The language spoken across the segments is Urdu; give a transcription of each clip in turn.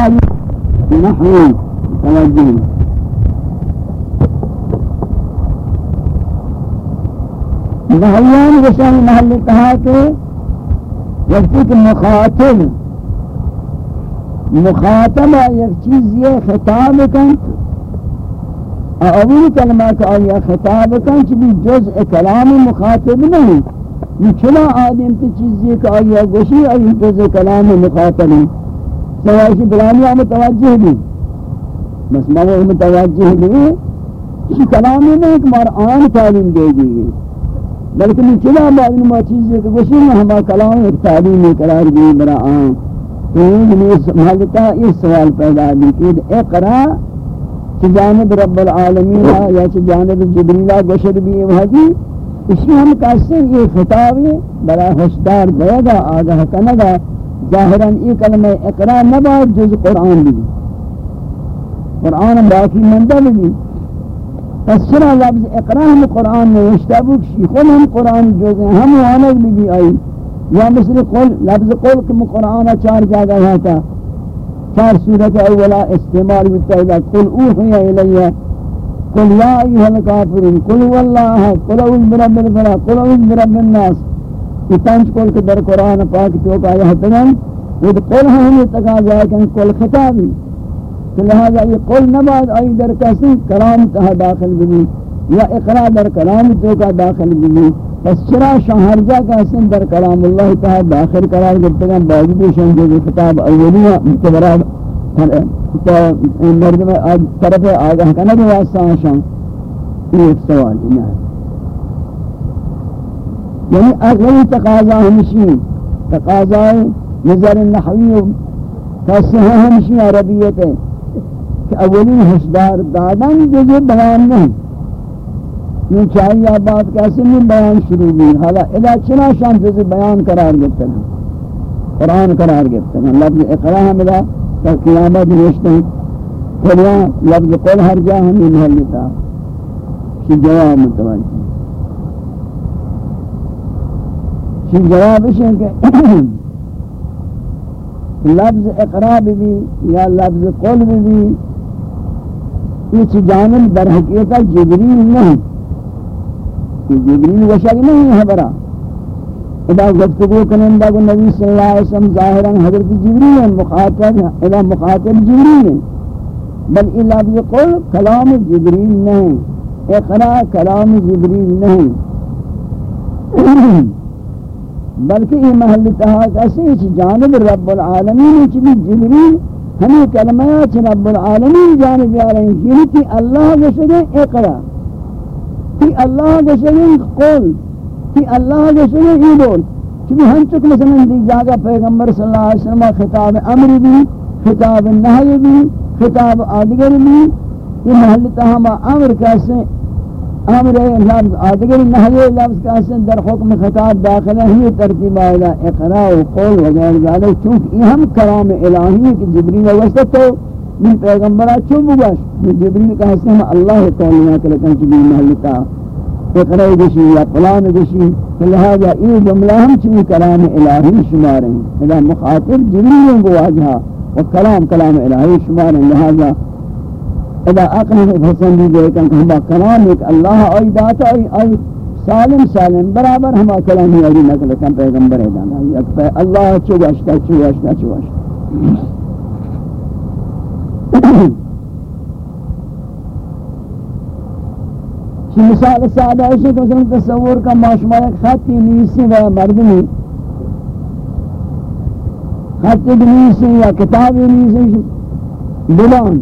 آئی نحوی توجہ نحویان رسول محل کہا کہ وقتی کہ مخاطب. مخاطب یک چیز یہ خطاب کن اول کلمہ کہ آیا خطاب کن چی جزء کلام مخاطب نہیں یہ چلا آدم تی کہ آیا گوشی آئی جزء کلام مخاطب نہیں سوائشی بلانی آم متوجہ بھی بس موضوع متوجہ بھی اسی کلامی نہیں کہ مار آن تعلیم دے گی بلکہ یہ چلا معلومہ چیزی کہ گوشی میں ہما کلام ایک تعلیم قرار دی برا آن۔ تو یہ محلتا اس سوال پیدا بھی کہ اقرا چی جانب رب العالمین یا چی جانب جبریلہ گشد بھی وحدی اسی ہم کہتے ہیں یہ خطابی بڑا خوشدار بیگا آگاہ کنگا۔ ظاہراً یہ کلمہ اقرا نباد جز قرآن بھی۔ قرآن باقی مندہ بھی پس چرا لفظ اقرا ہم قرآن میں اشتابک شیخون ہم قرآن جو ہم وانگ بھی آئی۔ یا مثل قول، لفظ قول کہ قرآن چار جگہ ہے تھا۔ چار سورت اولا استعمال بالتعیدہ قل اوحی الیہ، قل یا ایها الكافرون قل واللہ، قل اعوذ برب الفلق، قل اعوذ برب الناس۔ یہ پانچ قول کے در قرآن پاک تو کا یہ تمام وہ قول ہم تقاضا ہے کہ قول خطابی تو لہذا یہ قول نباد آئی در کسی کلام تہا داخل بھی یا اقرا در کلام تو کا داخل بھی پس چرا شہرجہ کا حسن در کلام اللہ تعالی داخل قرار گرتے ہیں باوجود شان جو خطاب اولیہ متبرات تو مرد آج طرف آگاہ کا نبی واسطہ شان یہ ایک سوال ہے۔ یعنی اغلی تقاضا ہمشی تقاضا نظر نحوی کسیہ ہمشی عربیت ہے کہ اولی حسدار دادن جزے بیان نہیں. یہ چاہیے بات کیسے نہیں بیان شروع ہوئی. حالا اذا چنا شان جزے بیان قرار گفتے ہیں. قرآن قرار گفتے ہیں. لفظ اقرا ہمیں تا قیامت نوشتے ہیں. قلیا لفظ قل ہر جا ہمیں محلتا شی جواب متوجہ. شی جواب اس ہے کہ لفظ اقرا بھی یا لفظ قل بھی یہ جانب در جبریل نہیں جبریل وشک نہیں ہے برا۔ ادا گفتگو کنن دا نبی صلی اللہ علیہ وسلم ظاہرا حضرت جبریل ہے مخاطب ادا مخاطب جبریل ہے بل الا بقول کلام جبریل نہیں، اقرا کلام جبریل نہیں۔ بلکہ یہ محل تہا کسی جانب رب العالمین چی جبریل، ہمیں کلمات رب العالمین جانب آ رہے ہیں یعنی کہ اللہ گشدے اقرا، کہ اللہ گشدے قول کہ اللہ گشدے ای بول چونکہ ہم چک مثلا دی جاگہ پیغمبر صلی اللہ علیہ وسلم خطاب امر بھی، خطاب نحی بھی، خطاب آدگر بھی، یہ محل تہما امر کیسے امر لفظ آدگر نحی لفظ کیسے در حکم خطاب داخل ہے یہ ترتیب آئلہ اقراء و قول وغیر ذالک، چونکہ یہ ہم کرام الہی ہے کہ جبریل وسط تو من پیغمبرہ چون بگاش من جبریل کا حسن ہم اللہ تعالیٰ کے لکن چبی محلتا اقراء گشی یا پلان گشی لہذا یہ جملہ ہم چمی کرام الہی شمار ہیں، اذا مخاطب جبریل کو واجہا و کلام کلام الہی شمار ہیں، لہذا اذا اقنہ حسن بھی دے کہ ہم کلام ایک اللہ آئی داتا آئی سالم سالم، برابر ہما کلامی آئی نکل کم پیغمبر دانا۔ یک پہ اللہ چواشتا چواشتا چواشتا چی مثال سادہ ہے کہ مثلا تصور کا معاشمہ ایک خطی نیسی و مردمی۔ خطی نیسی یا کتابی نیسی۔ بلان۔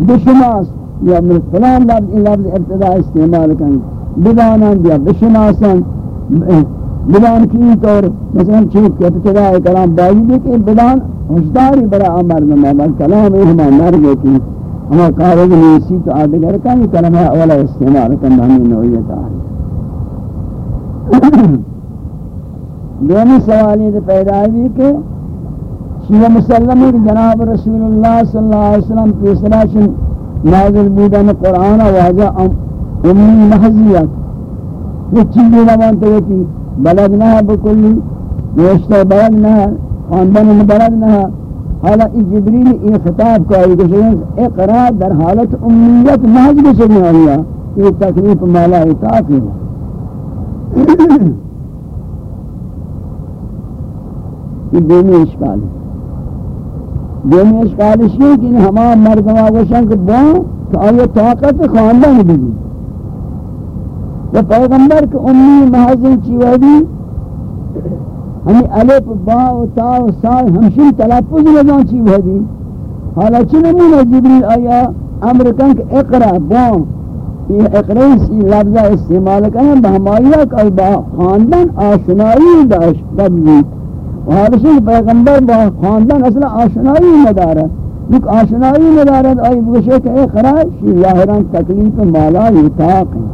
بشناس. یا فلان لفظ این لفظ ابتدا استعمال کن. بدانند یا بشناسند. بدان کی طور مثلا چیز کے ابتدا کلام بائی دے کہ بدان ہوشداری برا امر نما کلام ہما مرگ کی ہما کارج نیسی تو آدگر کا یہ کلمہ اولا استعمال کرنا ہمیں نوعیت آئی دونی سوالی تو پیدا ہوئی کہ شیعہ مسلم جناب رسول اللہ صلی اللہ علیہ وسلم تیسرا چن نازل بودن قرآن واجہ امی محضیت یہ چیزی روان نوانتے ہوتی بلدناها بکلی نوشتہ بلدناها خاندان بلدناها حالا ای جبریل ای خطاب کا ای کشن اقرا در حالت امیت محض بسنی آیا یہ تکلیف مالا اطاق ہے یہ دینی اشکال ہے دینی اشکال ہے کہ ہمان مردم آگوشن کہ بان کہ آیا طاقت خواندن بھی و پیغمبر کہ امی محض چیوہدی ہمیں الف با و تا و سا ہمشن تلفظ نظام چی بھدی حالا چی نمونہ جبریل آیا امرکن کہ اقرا با یہ اقرا سی لفظہ استعمال کریں بہمائیہ کہ با خاندن آشنائی داشت، بدلی۔ و حالا شک پیغمبر با خاندن اصلا آشنائی ندارد لیک آشنائی ندارد آئی بگشے کہ اقرا شی ظاہران تکلیف مالا یتاق ہے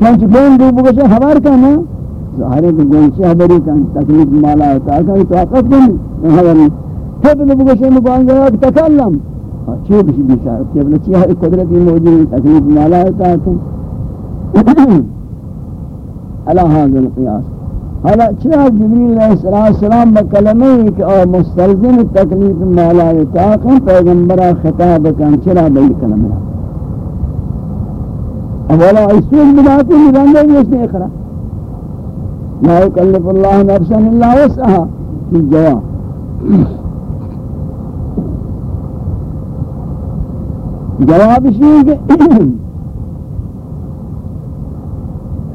چونچہ بین دو بگشے خبر کرنا ظاہر ہے کہ گونچی حبری کن، تکلیف مالا ہوتا ہے کہ طاقت کن حبری خود نے بگوشے مقام تکلم. چیو بشی بیشار کہ بلا چیہ قدرتی موجود تکلیف مالا ہوتا ہے علا حاضر القیاس حالا چرا جبریل علیہ السلام بکلمه کہ او مستلزم تکلیف مالا ہوتا پیغمبرہ خطاب کن، چرا بئی کلمه اولا ایسوک بناتی نباندے گی اس نے اخرا۔ لا يكلف الله نفسا الا وسعها في الجواب جواب شيء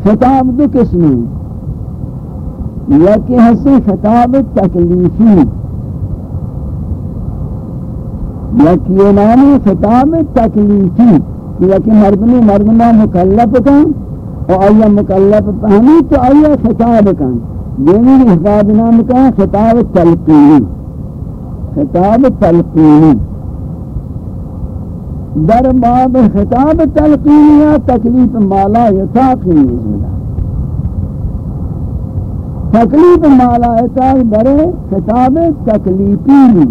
خطاب دو قسم یا کہ ہسے خطاب تکلیفی یا کہ نامی خطاب تکلیفی یا کہ مردمی مردمہ مکلف کا و آیا مکلف فهمی تو آیا خطاب کن۔ دینی خطاب نام کن خطاب تلقینی۔ خطاب تلقینی۔ در باب خطاب تلقینی یا تکلیف مالا یتاقی نیزمدہ تکلیف مالا یتاق در خطاب تکلیفی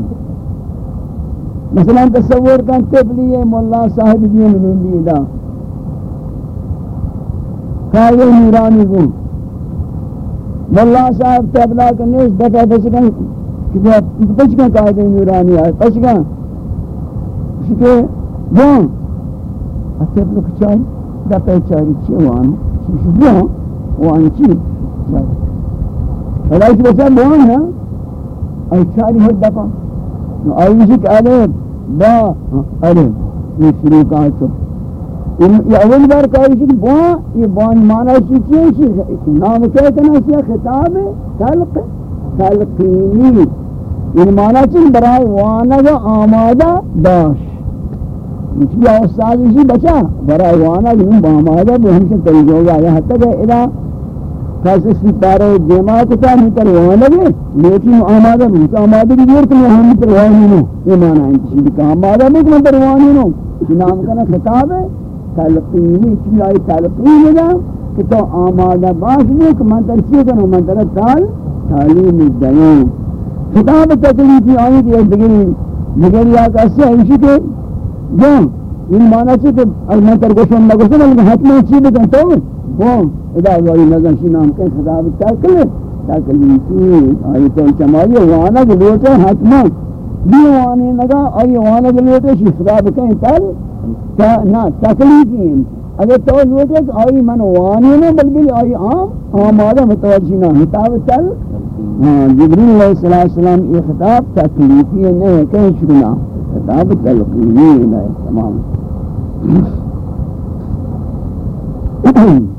مثلا تصور کن تبلی مولا صاحب دین من دیدہ کائی نورانی گو ملا صاحب تبلا کنیش دفع پسکن پسکن قائد نورانی آئے پسکن شکے بون اتبلو کچائی دفع چاری چی، وان شکے بون وان چی فلائی کی بسا بون ہے ای چاری ہر دفع آئی شک علیب با علیب یہ شروع کہا تو یہ اول بار کہا کہ بوا یہ بان معنی چیز ہے نام کیا کہنا ہے خطاب خلق خلقینی یہ معنی چیز برای وانا و آمادہ داش مجھے استاد اسی بچا برای وانا جو آمادہ بھی ہم سے طریقہ ہوگا یہ حد تک ہے ادا خاص پارے دیما کو تا نہیں کر وانا بھی لیکن آمادہ بھی آمادہ بھی دیر کہ ہم پر وانا نو یہ معنی ہے کہ آمادہ بھی کہ پر وانا نو نام کا خطاب ہے۔ تلقینی چی آئی تلقین دا کہ تو آمادہ باش دے کہ من تر چیئے کنو من تر تال تعلیم دیان خطاب تکلیفی آئی کہ ایک دگری دگری آکا اس سے ایشی کہ جو ان معنی چی کہ من تر گوشن نگوشن لیکن حتمی چی بکن تو ہاں، وہ ادا وائی نظر شی نام کہ خطاب تکلیف تکلیفی آئی تو چمائی وانا گلوٹے حتمی بھی وانے نگا آئی وانا گلوٹے شی خطاب کہیں تل نہ تکلیف ہیں۔ اگر تو لوٹے کہ آئی من وانی نہ بلکہ آئی عام آمادہ متوجہ نہ خطاب چل۔ ہاں جبریل علیہ السلام یہ خطاب تکلیفی نہیں، کہیں شکنا خطاب تلقینی ہے تمام۔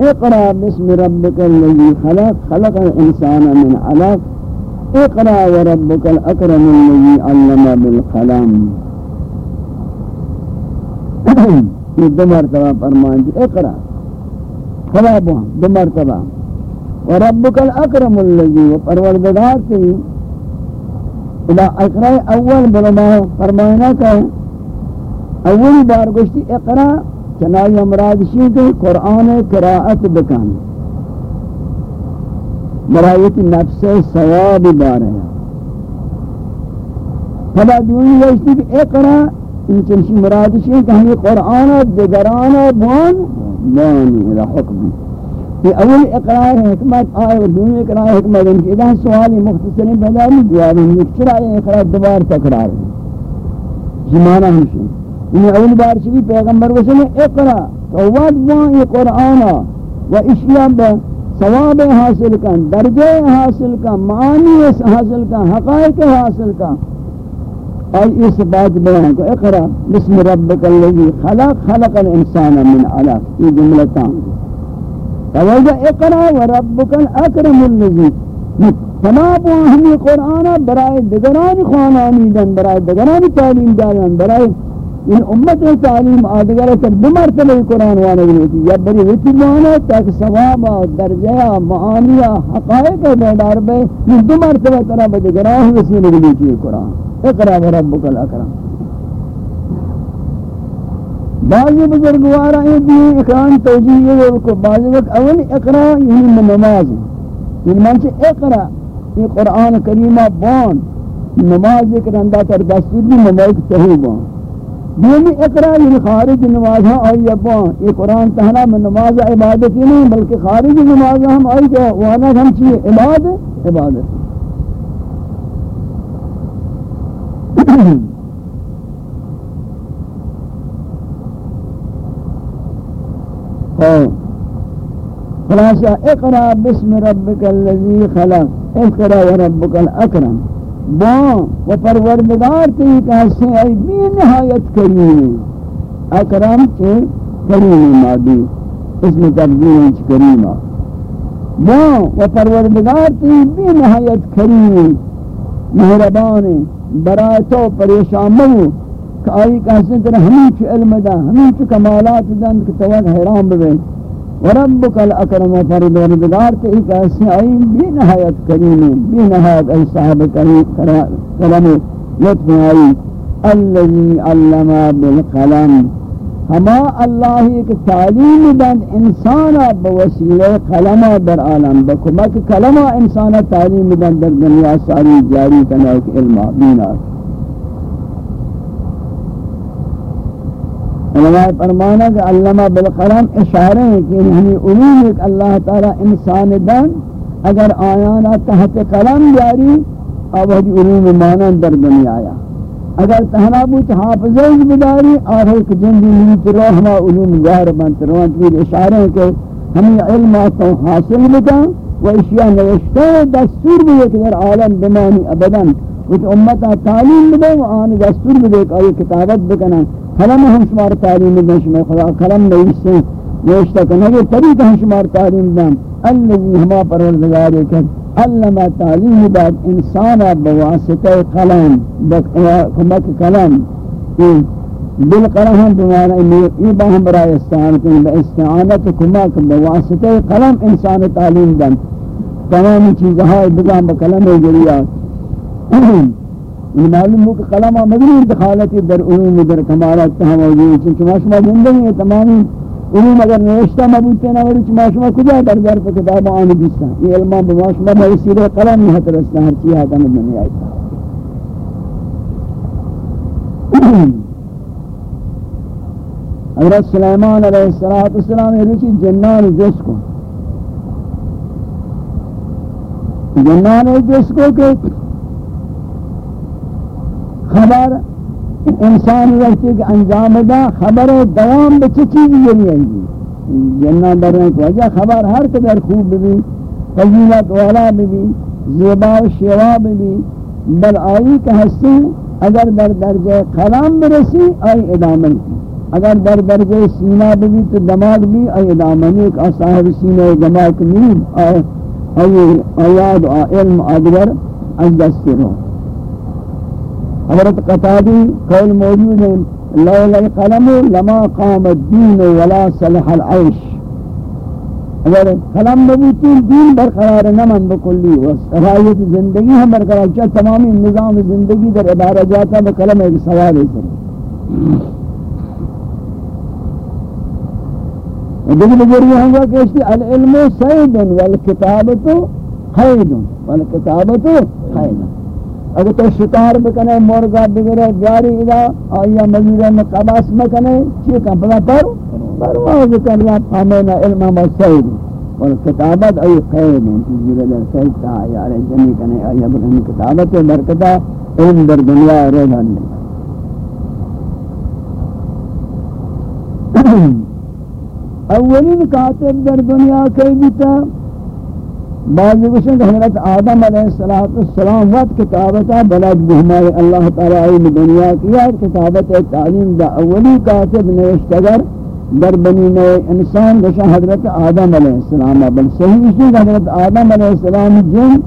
اقرأ باسم ربك الذي خلق خلق الإنسان من علق. اقرأ وربك الأكرم الذي علم بالقلم. یہ دو مرتبہ فرمان جی اقرا خواب ہوں دو مرتبہ. وربک الاکرم اللذی و پروردگار سے اذا اقرا اول بلما فرمائنا کہ اولی بار گوشتی اقرا چنائی امراض شیئے کہ قرآن قراءت بکن۔ مرایت نفس ثواب بار ہے فلا دوئی گوشتی کہ اقرا ان چنشی مرادش ہے کہ ہمیں قرآن دیگران بان بانی الى حکم یہ اول اقرار حکمت آئے و دومی اقرار حکمت ان کی ادھا سوالی مختصرین پیدا نہیں جواب ہیں چرا یہ اقرار دوبار تکرار ہے۔ جمانا ہمشن انہیں اول بار چوی پیغمبر وسلم اقرا تو واد وان یہ قرآن و اشیاء ثواب حاصل کن درجے حاصل کن، معانی حاصل کن، حقائق حاصل کن۔ اور اس بات بیان کو اقرا بسم ربک اللذی خلق خلق الانسان من علق، یہ جملہ جملتان توجہ اقرا و ربک الاکرم اللذی۔ تمام ہمی قرآن برائے دگران خوانانی دن، برائے دگران تعلیم دادن، برائے ان امت تعلیم آدگر تک دو مرتبہ قرآن وانا گلیتی یا بری ویتی مانا تاک ثوابا درجہ معانیہ حقائق بیدار بے یہ دو مرتبہ طرح بدگران وسیل گلیتی قرآن۔ اقرا و ربک الاکرم۔ بعضی بزرگوارا ہیں بھی اقران توجیہ ہے کو بعضی وقت اول اقرا یعنی نماز۔ یعنی منچہ اقرا، یہ قرآن کریمہ بان، نماز اقراندہ تر دستور بھی ممائک تہی بان۔ دومی اقرا یعنی خارج نماز ہاں آئی بان یہ قرآن تہنا میں نماز عبادت ہی نہیں بلکہ خارج نماز ہم آئی کہ وأنا ہم چیئے عبادت عبادت خلاصہ اقرا بسم ربک اللذی خلق اقرا و ربک الأکرم۔ با و پروردگار تی کہتے ہیں ای بی نہایت کریم اکرم چے کریم مادی اسم تبدیل چھ کریمہ با و پروردگار تی بی نہایت کریم مہربان برای تو پریشان مو کہ آئی کہتے ہیں ہمیں چھ علم دا ہمیں چھ کمالات دن کہ توقع حیران ببین وربک الاکرم و پروردگار تے ایک ایسی آئی بی نہایت کریم بی نہایت ای صاحب کرم لطف آئی اللذی علم بالقلم. ہما اللہ ایک تعلیم دن انسانا بوسیلہ قلم در عالم بکمک کلمہ انسانا تعلیم دن در دنیا ساری جاری کنک علم بینات علماء فرمانا کہ علمہ بالقلم اشارے ہیں کہ ہمیں علوم ایک اللہ تعالی انسان دن اگر آیانا تحت قلم جاری اب آوہدی علوم مانن در دنیا آیا۔ اگر تہنا بوت حافظہ بداری اور ایک جنگی لیت رو ہما علوم ظاہر بنت روان تبیر اشارے ہیں کہ ہمیں علم آتا حاصل بکا و اشیاء نوشتہ دستور بھی ایک در عالم بمانی ابداً۔ کچھ امتا تعلیم بدے و آن دستور بدے کہ آئی کتابت بکنا قلم ہم شمار تعلیم دیں شمار خدا قلم نویستے نوشتہ کنا یہ طریقہ ہم شمار تعلیم دیں اللذی ہما پروردگار کن علمہ تعلیم داد انسانا بواسطہ قلم کمک قلم۔ بالقلم ہم بمانا یہ باہم برای استعانت با استعانت کمک بواسطہ قلم انسان تعلیم دیں تمام چیزہائی بگام بقلم جریات یہ یعنی معلوم ہو کہ قلم مدنی دخالتی در علوم در کمالات تہا موجود ہے چنچہ شما زندگی ہے تمامی علوم اگر نوشتہ مبوتے نہ وری چما شما کجا در در پر کتاب آن دیستا یہ علماء بما شما بسیر قلم نہیں حت رسنا ہر چیز آتا مدنی آئی حضرت سلیمان علیہ السلام یہ جنان جس کو، جنان جس کو کہ خبر انسان رہتے کہ انجام دا خبر دوام بچے چیزی یہ نہیں آئی جنہ درنے کو وجہ خبر ہر قدر خوب بھی فضیلت والا بھی زیبا و شیوا بھی بل آئی کہ ہستی اگر در درجہ خلام برسی آئی ادامن کی اگر در درجہ سینہ بھی تو دماغ بھی آئی ادامن ایک صاحب سینہ دماغ مید آئی آیاد و علم آدگر از دست رو حضرت قطادی قول موجود ہے لولا القلم لما قام الدین ولا صلح العيش. اگر قلم نبوتی دین برقرار نمن بکلی و صلاحیت زندگی ہم برقرار چاہ تمامی نظام زندگی در ادارہ جاتا بقلم ایک سوال ہے دیکھ بزرگی ہوں گا کہ اس العلم سید والکتابت حید والکتابت حید اگر تو شکار بکنے مرگا بگرے جاری ادا آیا مزیدہ میں قباس مکنے چیئے کم پلا پر پرواز کر رہا پامینا علم ہم سید۔ اور کتابت ای خیر ہیں تجیر در سیتا یار جمی کنے آیا بکن کتابت برکتا علم در دنیا رو دھنے اولین کاتب در دنیا کئی بیتا بعض گوشن کہ حضرت آدم علیہ السلام وقت کتابتا بلد بہمائی اللہ تعالی علم دنیا کیا کتابت تعلیم دا اولی کاتب نوشتگر در بنی نو انسان گوشن حضرت آدم علیہ السلام بل صحیح اسی کہ حضرت آدم علیہ السلام جن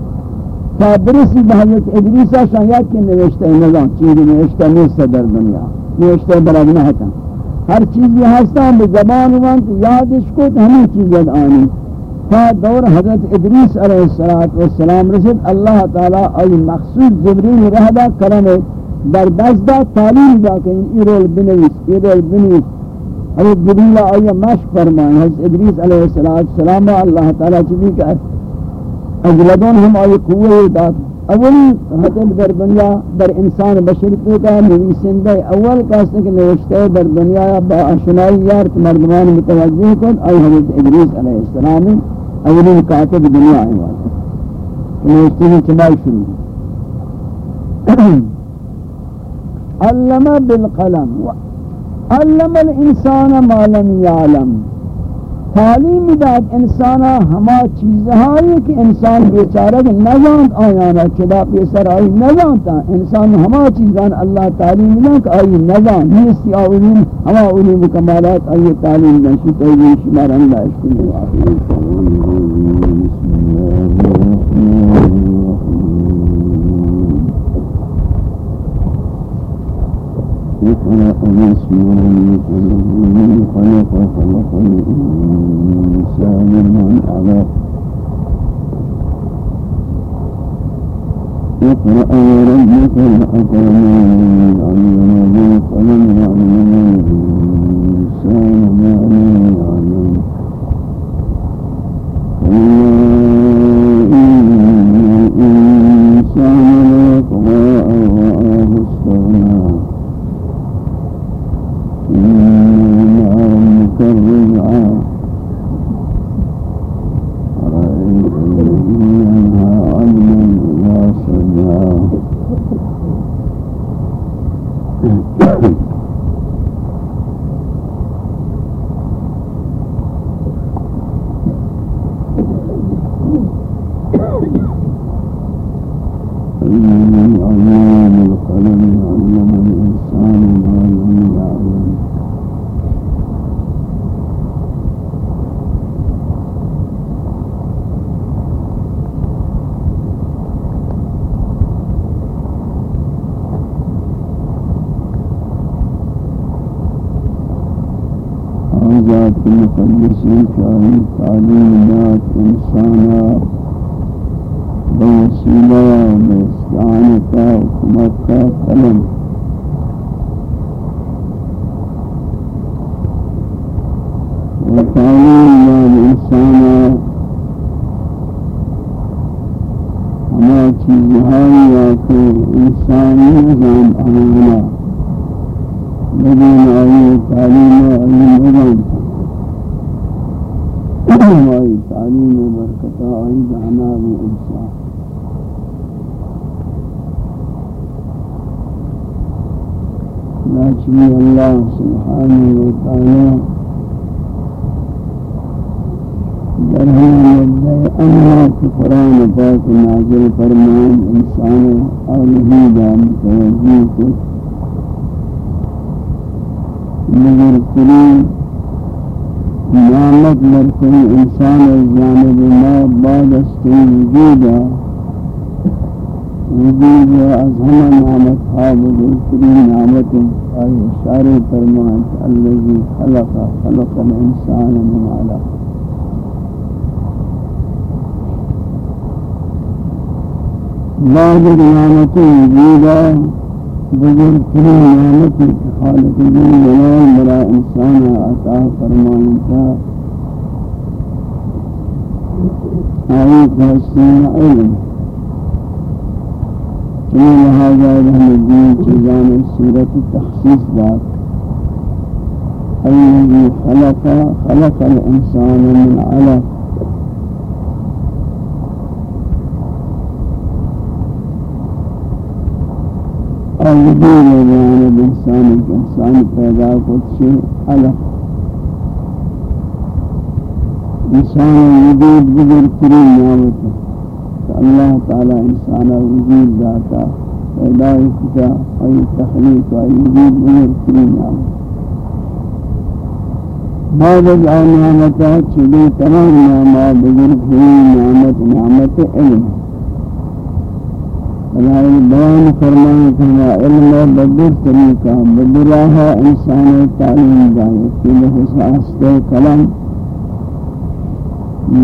تا برسی بحضرت ادریسا شاید کی نوشتہ نظام چیزی نوشتہ نیست در دنیا نوشتہ بلد نہتا ہر چیزی ہستا بزبان وانت یادش کو تو ہمیں چیزیں آنی۔ تا دور حضرت ادریس علیہ السلام رسد اللہ تعالی ای مخصوص جبریل رہدا کرنے در دستا تعلیم دا کہ ایرول بنویس ایرول بنویس۔ حضرت جبریل آیا مشق فرمائیں حضرت ادریس علیہ السلام اللہ تعالی چیزی کہ اجلدون ہم آئی قوة داد اولی حضرت در دنیا در انسان بشر کو کا نویسندہ اول کاسے کہ نوشتے در دنیا با اشنائی یار مردمان متوجہ کن، آئی حضرت ادریس علیہ السلام۔ اولین کاتب دنیا آئے والا نوشتے ہیں چمائی شروع علم بالقلم علم الانسان ما لم يعلم تعلیم داد انسان ہما چیزہائی کہ انسان بیچارہ نظانت آیانا چدا پیسر آئی نظانتا انسان ہما چیزان اللہ تعلیم داد آئی نظان نیستی آئین ہما علوم کمالات آئی تعلیم داد شکر شمار اللہ اشکلی آخری خلق الإنسان خلق خلق الإنسان من علق اقرأ وربك الأكرم علم بالقلم علم الإنسان ما لم يعلم إن الإنسان نعمت وجودا بزرگترین نعمت خالق جل جلال برا انسان عطا فرمان تا آئی فاسین علم. چنین لہذا رحم الدین چیزان سورت تخصیص داد. الذي خلق خلق الإنسان من علق. وجود بیان انسان کے انسان پیدا کو چھے الگ انسان وجود بزرگترین نعمت اللہ تعالی انسان وجود داتا پیدا کتا ای تخلیق ای وجود بزرگترین نعمت بعد از آن نعمت چلی تمام نعمت بزرگترین نعمت نعمت علم اللہ بیان فرمائے کہ ہما علم بدر طریقہ بدراہ انسان تعلیم جائے کہ لحساس کلام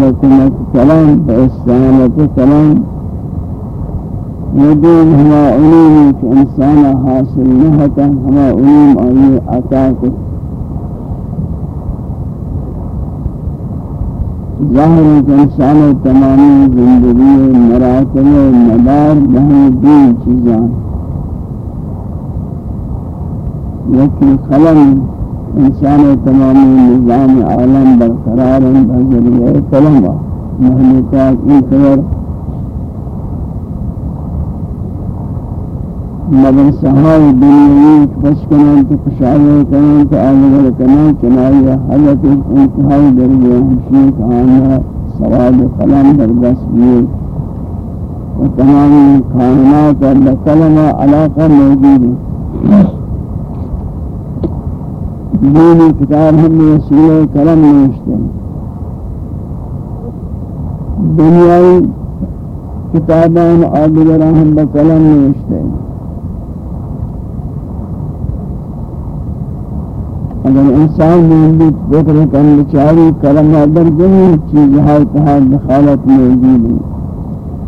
لکنت کلام باستعانت کلام۔ ودین ہما علوم انسان حاصل نہتا ہما علوم آئی عطا کو ظاہر ہے کہ انسان تمامی زندگی مراتب مدار بہن دین چیزاں لیکن خلل انسان تمامی نظام عالم برقرار بذریعہ کلمہ محلوقات این طور مگر سہائی دنیاوی خوش کنن تو خوشحالی کنن تو آلگر کنن چنائی حضرت انتہائی درجہ ہمشی کہانا سواد قلم در دست بیے و تمام کائنات اور کلمہ علاقہ موجود ہے دینی کتاب ہم نے وسیلہ کلم نوشتے ہیں۔ دنیاوی کتابان آدگران ہم بکلم نوشتے ہیں۔ اگر انسان موجود فکر کن بچاری کلمہ در جمعی چیز ہے اتحاد دخالت موجود ہے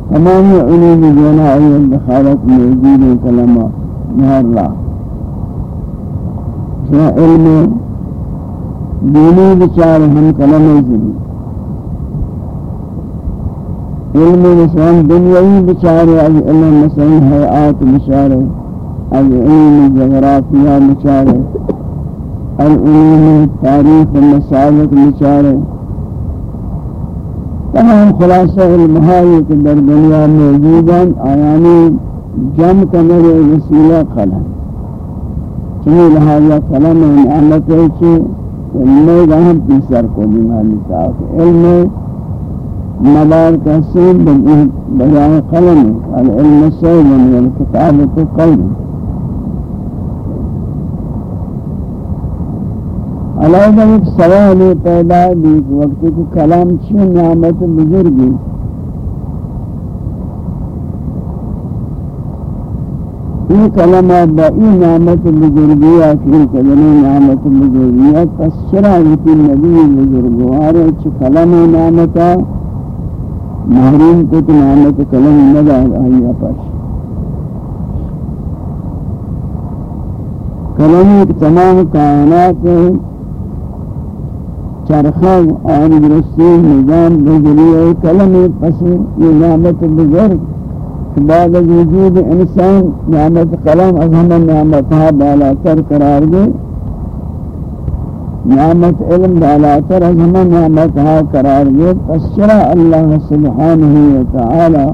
تمام علوم جونا آئی دخالت موجود ہے کلمہ نہر را۔ شاہ علم دینی بچار ہم کلمہ زنی علم نسوان دنیاوی بچارے از علم مثلا حیات بچارے از علم جغرافیہ بچارے العلوم تاریخ مسالک مچارے تمام خلاصہ علمہائی کہ در دنیا موجوداً آیانی جم کنر وسیلہ قلم لہذا قلم نعمت ہے چھے علمِ گاہم پیسر کو بیمالی تاکہ علم مدار کا سید بجائے قلم. العلم سید والکتابت قلم. علیہ ایک سوال پیدا بھی وقت کی کلام چھ نعمت بزرگی. یہ کلمہ با این نعمت بزرگی آخر کلمہ نعمت بزرگی پس چرا نبی بزرگوار چھ کلمہ نعمتا محروم کو تو نعمت کلمہ ندار آئی پاش کلمہ تمام کائنات ہے چرخہ آن درستی نظام بجلی کلم پس یہ نعمت بزرگ بعد از وجود انسان نعمت قلم از ہم نعمتها بالاتر قرار دے، نعمت علم بالاتر از ہم نعمتها قرار دے۔ پس چرا اللہ سبحانہ وتعالی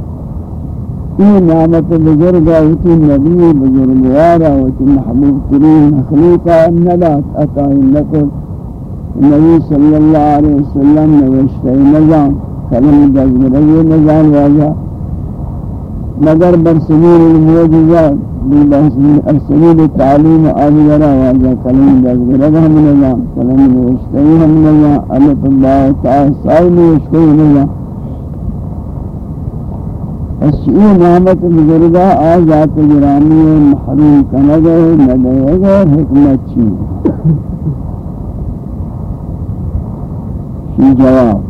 یہ نعمت بزرگا ہوتی نبی بزرگوارا ہوتی محبوب ترین مخلوقا ندات عطائی لکل نبی صلی اللہ علیہ وسلم نوشتے نظام کلم جذبرہ نظام واجہ مگر برسمیر الموجزات برسمیر تعلیم آدھگرہ واجہ کلم جذبرہ ہم نظام کلم نوشتے ہم نظام علف اللہ تعالی سائی نوشتے نظام۔ اس یہ نعمت بزرگا آزات گرامی محروم کنگے ندے گا حکمت چیز۔ کی جواب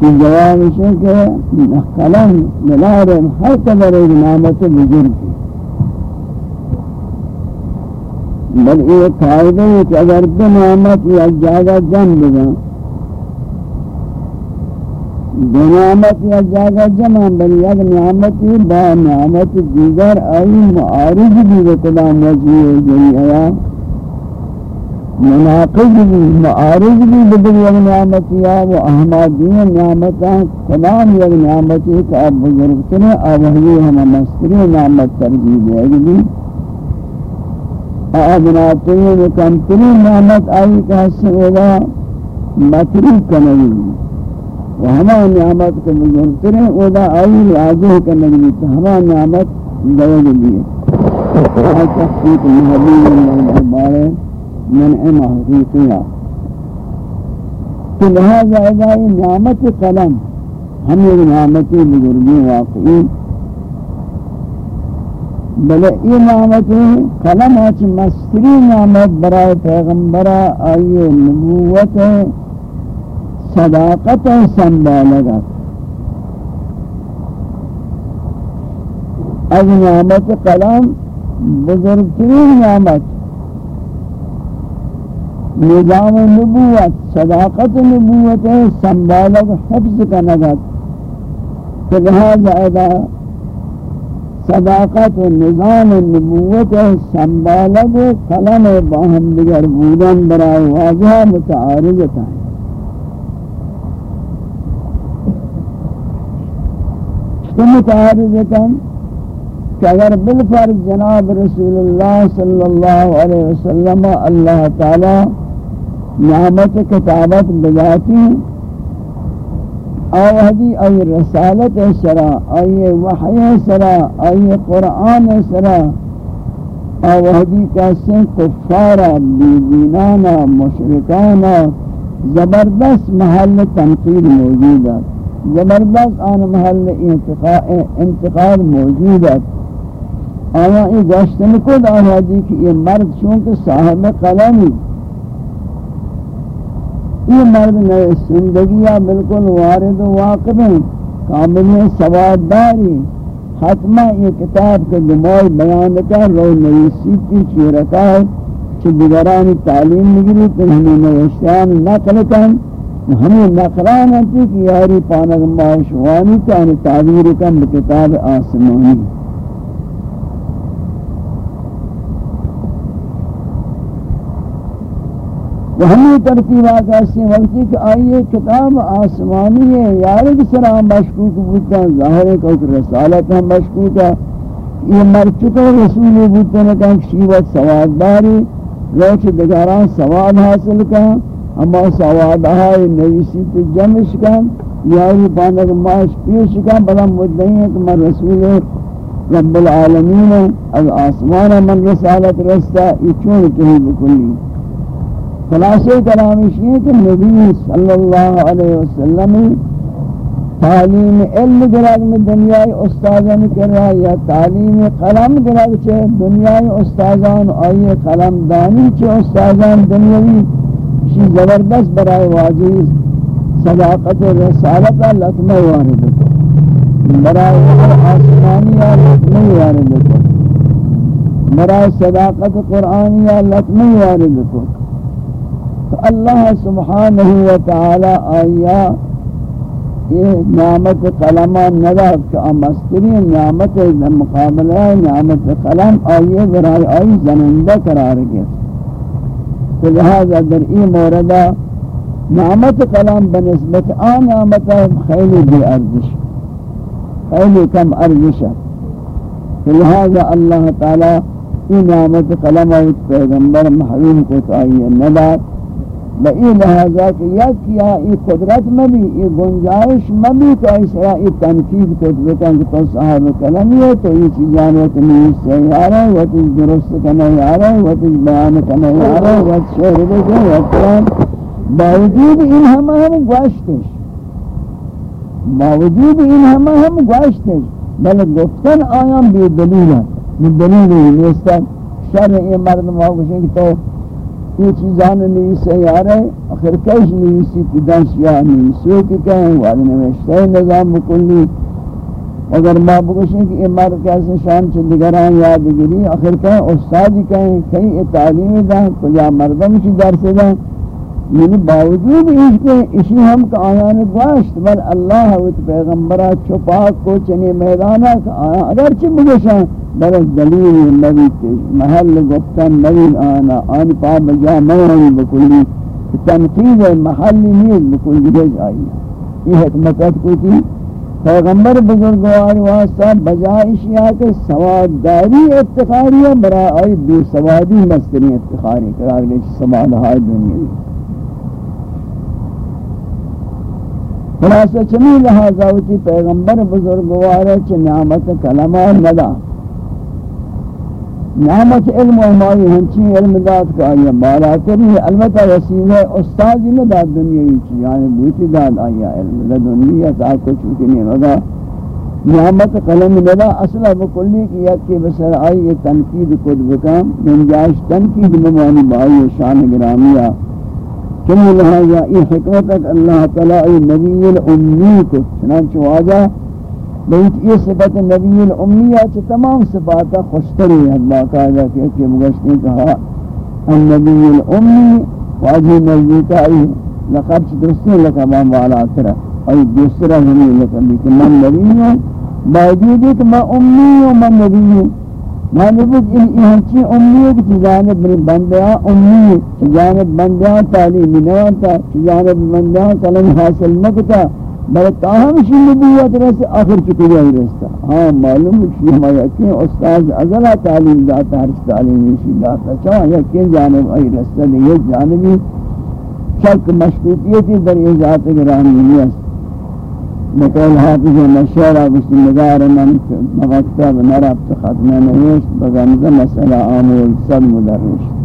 کی جواب ہے کہ قلم ملار ہر قدر نعمت بزرگ بل یہ قاعدہ ہے کہ اگر دو نعمت یا جگہ جم بگا دو نعمت یا جگہ جمع، بل یک نعمت با نعمت دیگر آئی معارض بھی بکلا موجود ہے جنہی مناقض بھی معارض بھی بدل یک نعمت یا و احمدین نعمتاں کلام یک نعمت ایک اب بزرگ تنے آوہی ہم مستری نعمت ترجیح دے گی آدناتین کمتری نعمت آئی کہ سودا مطری کنگی و ہما نعمت کے بزرگ تنے اودا آئی راجہ کنگی تو ہما نعمت دے گی تحقیق محبیب اللہ بارے منعم حقیقیہ تو لہذا إذا یہ نعمت قلم ہم یہ نعمت بزرگی واقعی بلے یہ نعمت قلم آچ مستری نعمت برای پیغمبرہ آئی نبوت صداقت سنبالگت از نعمت قلم بزرگترین نعمت. نظام نبوت، صداقت نبوت ہے سنبالک حفظ کا نگت کہ لہذا ادا صداقت و نظام نبوت ہے سنبالک قلم باہم دیگر بودن برای واضح متعارضتا ہے تو متعارضتا کہ اگر بالفرض جناب رسول اللہ صلی اللہ علیہ وسلم، اللہ تعالی نعمت کتابت بجاتی آوہدی ای رسالت سرا ای وحی سرا ای قرآن سرا۔ آئی آوہدی کسی کفارا بیدینانا مشرکانا۔ زبردست محل تنقید موجود ہے۔ زبردست آن محل انتقاد موجود ہے۔ آیا یہ گوشتن کو دارا دی جی کہ یہ مرد چونکہ صاحب قلمی یہ مرد نئے زندگیہ بالکل وارد و واقب ہیں کامل سواد داری حتما یہ کتاب کے دمائی بیان کر رو نویسی کی چیرکا ہے کہ دیگرانی تعلیم نگری تو ہمیں نوشتیان نقل کن ہمیں نقلان ہے کہ یاری پانک معاشوانی تو تعبیر کن بکتاب آسمانی۔ و ہمیں ترتیبات ایسی وقتی کہ آئیے کتاب آسمانی ہے یارک سرا مشکوک بودتا ظاہر ہے کہ رسالت ہم مشکوک ہے یہ مرچکہ رسول بودتا ہے کہ شیوت سواد داری روچ دگاران سواد حاصل کا اما سواد آئی نویسی تو جمش کا یاری پاندک معاش پیش کا بلا مدعی ہے کہ من رسول رب العالمین، از آسمان من رسالت رستا، یہ چون کہیں بکلی خلاصے کلام یہ کہ نبی صلی اللہ علیہ وسلم تعلیم علم گرگ میں دنیای استاذان کر رہا یا تعلیم قلم گرگ چھے دنیای استاذان آئی قلم دانی چھے استاذان دنیاوی شی زبردست برای واجیز صداقت رسالت لطمہ وارد کو برای آسمانی لطمہ وارد کو برای صداقت قرآنی لطمہ وارد کو اللہ سبحانہ و تعالی آیا یہ نعمت قلمہ نداد کہ مستری نعمت مقابلہ نعمت قلم آئیے برائی آئی زنندہ قرار گئے تو لہذا در ای موردہ نعمت قلم بنسبت آن نعمت خیلی بے ارزش خیلی کم ارزش لہذا اللہ تعالی ای نعمت قلم آئیت پیغمبر محروم کو آئیے نداد بئی لہذا کہ یا کیا قدرت میں بھی یہ گنجائش میں بھی کہ اس طرح تنقید کو بکن کہ تو صاحب کلمی ہے تو یہ چیزان وہ تمیز سے آ رہا ہے وہ تیز درست کرنے آ رہا ہے وہ تیز بیان کرنے آ رہا ہے وہ شعر دیکھیں وہ قرآن باوجود ان ہم ہم گوشتش باوجود ان ہم ہم گوشتش بل گفتن آیام بی دلیل ہے دلیل ہے شر یہ مرد ماں کہ تو یہ چیزان نویسے یارے آخر کش سی کی دنس یا سو کی کہیں؟ والی نویشتے نظام بکلی اگر ما بکشیں کہ امار کیسے شان چندگران یاد گری آخر کہیں استاد کہیں کہیں یہ تعلیم دیں کجا مردم کی درس دا یعنی باوجود اس کے اسی ہم کا آیان گوشت بل اللہ و پیغمبرہ چھپاک کو چنی میدانہ کا آیا اگرچہ بگشاں بل دلیل نبی محل گفتن نبی آنا آن پا بجا موانی بکلی تنقید محلی نیز بکلی جز آئی یہ حکمتت کو تھی پیغمبر بزرگوار واسطہ بجائے اشیاء کے سوادداری افتخاری ہے برا آئی بے سوادی مستری افتخاری، قرار گئی سواد ہائی دنیا. خلاصہ چمی لہذا ہوتی پیغمبر بزرگوار چھ نعمت کلمہ ندا. نعمت علم و ہماری ہنچی علم داد کا آیا بالا تری البتہ وسیلہ استاذی نہ داد دنیای چی یعنی بوتی داد آیا علم لدنیا تا کچھ کنی رضا نعمت قلم لدا اصلہ بکلی کی یک کے بسر آئی تنقید کد بکام من جاش تنقید ممانی بائی شان گرامیہ. کمی لہذا یہ حکمت اللہ تعالی نبی الامی کو، چنانچہ واجہ لیکن یہ صفت نبی الامیہ چھ تمام صفات خوشتری اللہ کہا کہ کہ مگشتی کہا النبی الامی واجہ نزدیک آئی لقب درستی لکا بام والا ترہ آئی دوسرا ہمی لکا لیکن من نبی ہوں، باوجود کہ میں امی ہوں من نبی ہوں۔ میں نبود ان ہنچی امی ہے کہ جانب بندیاں امی جانب بندیاں تعلیم نوانتا جانب بندیاں کلم حاصل نکتا بل تاہم شی نبوت رس آخر چکو جائی رستا ہاں معلوم شی ہما یقین استاذ ازلا تعلیم داتا ہر تعلیم شی داتا چاہاں یقین جانب آئی رستا دے جانبی شک مشکوکیتی در یہ ذات گرانی نیست نقول حافظ نشارہ بسم نگار من مغتب نربت ختم نویشت بغمز مسئلہ آمول صد مدرشت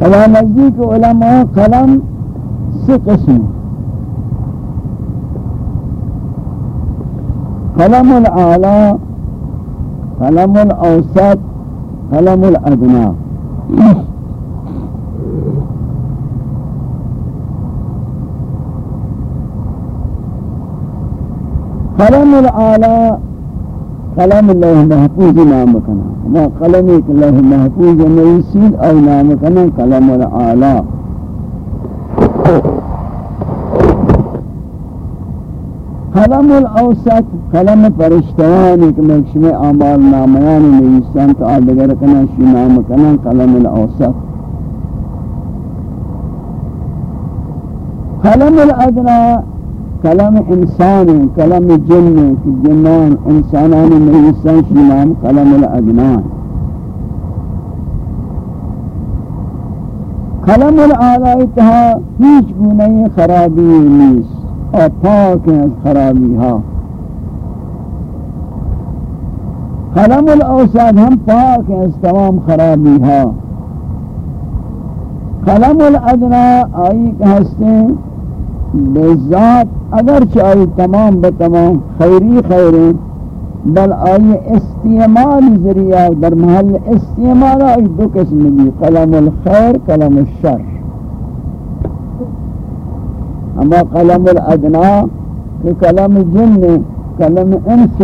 فلا نزدیک علماء قلم سی قسم. قلم العالا قلم الاوسط قلم الادنا قلم العالا قلم اللہ محفوظ نام کنا. ما قلم اللہ محفوظ نیسید أو قلم العالا قلم الاوسط قلم فرشتوان ایک مکشم اعمال نامیان نیستان تو آدگر کنا شی نام کنا قلم الاوسط. قلم الادنا کلم انسان، کلم جن کہ جنان انسانان نیستن شنام کلم الادنان کلم العالی تہا ہیچ گناہ خرابی نیست. اور پاک ہیں از خرابی ہا کلم الاوساد ہم پاک ہیں از تمام خرابی ہا کلم الادنا آئی کہ ہستے بذات اگر چاہیے تمام بتمام خیری خیریں بل آئی استعمال ذریعہ در محل استعمال آئی دو قسم بھی قلم الخیر، قلم الشر. اما قلم الادنا کہ قلم جن قلم انس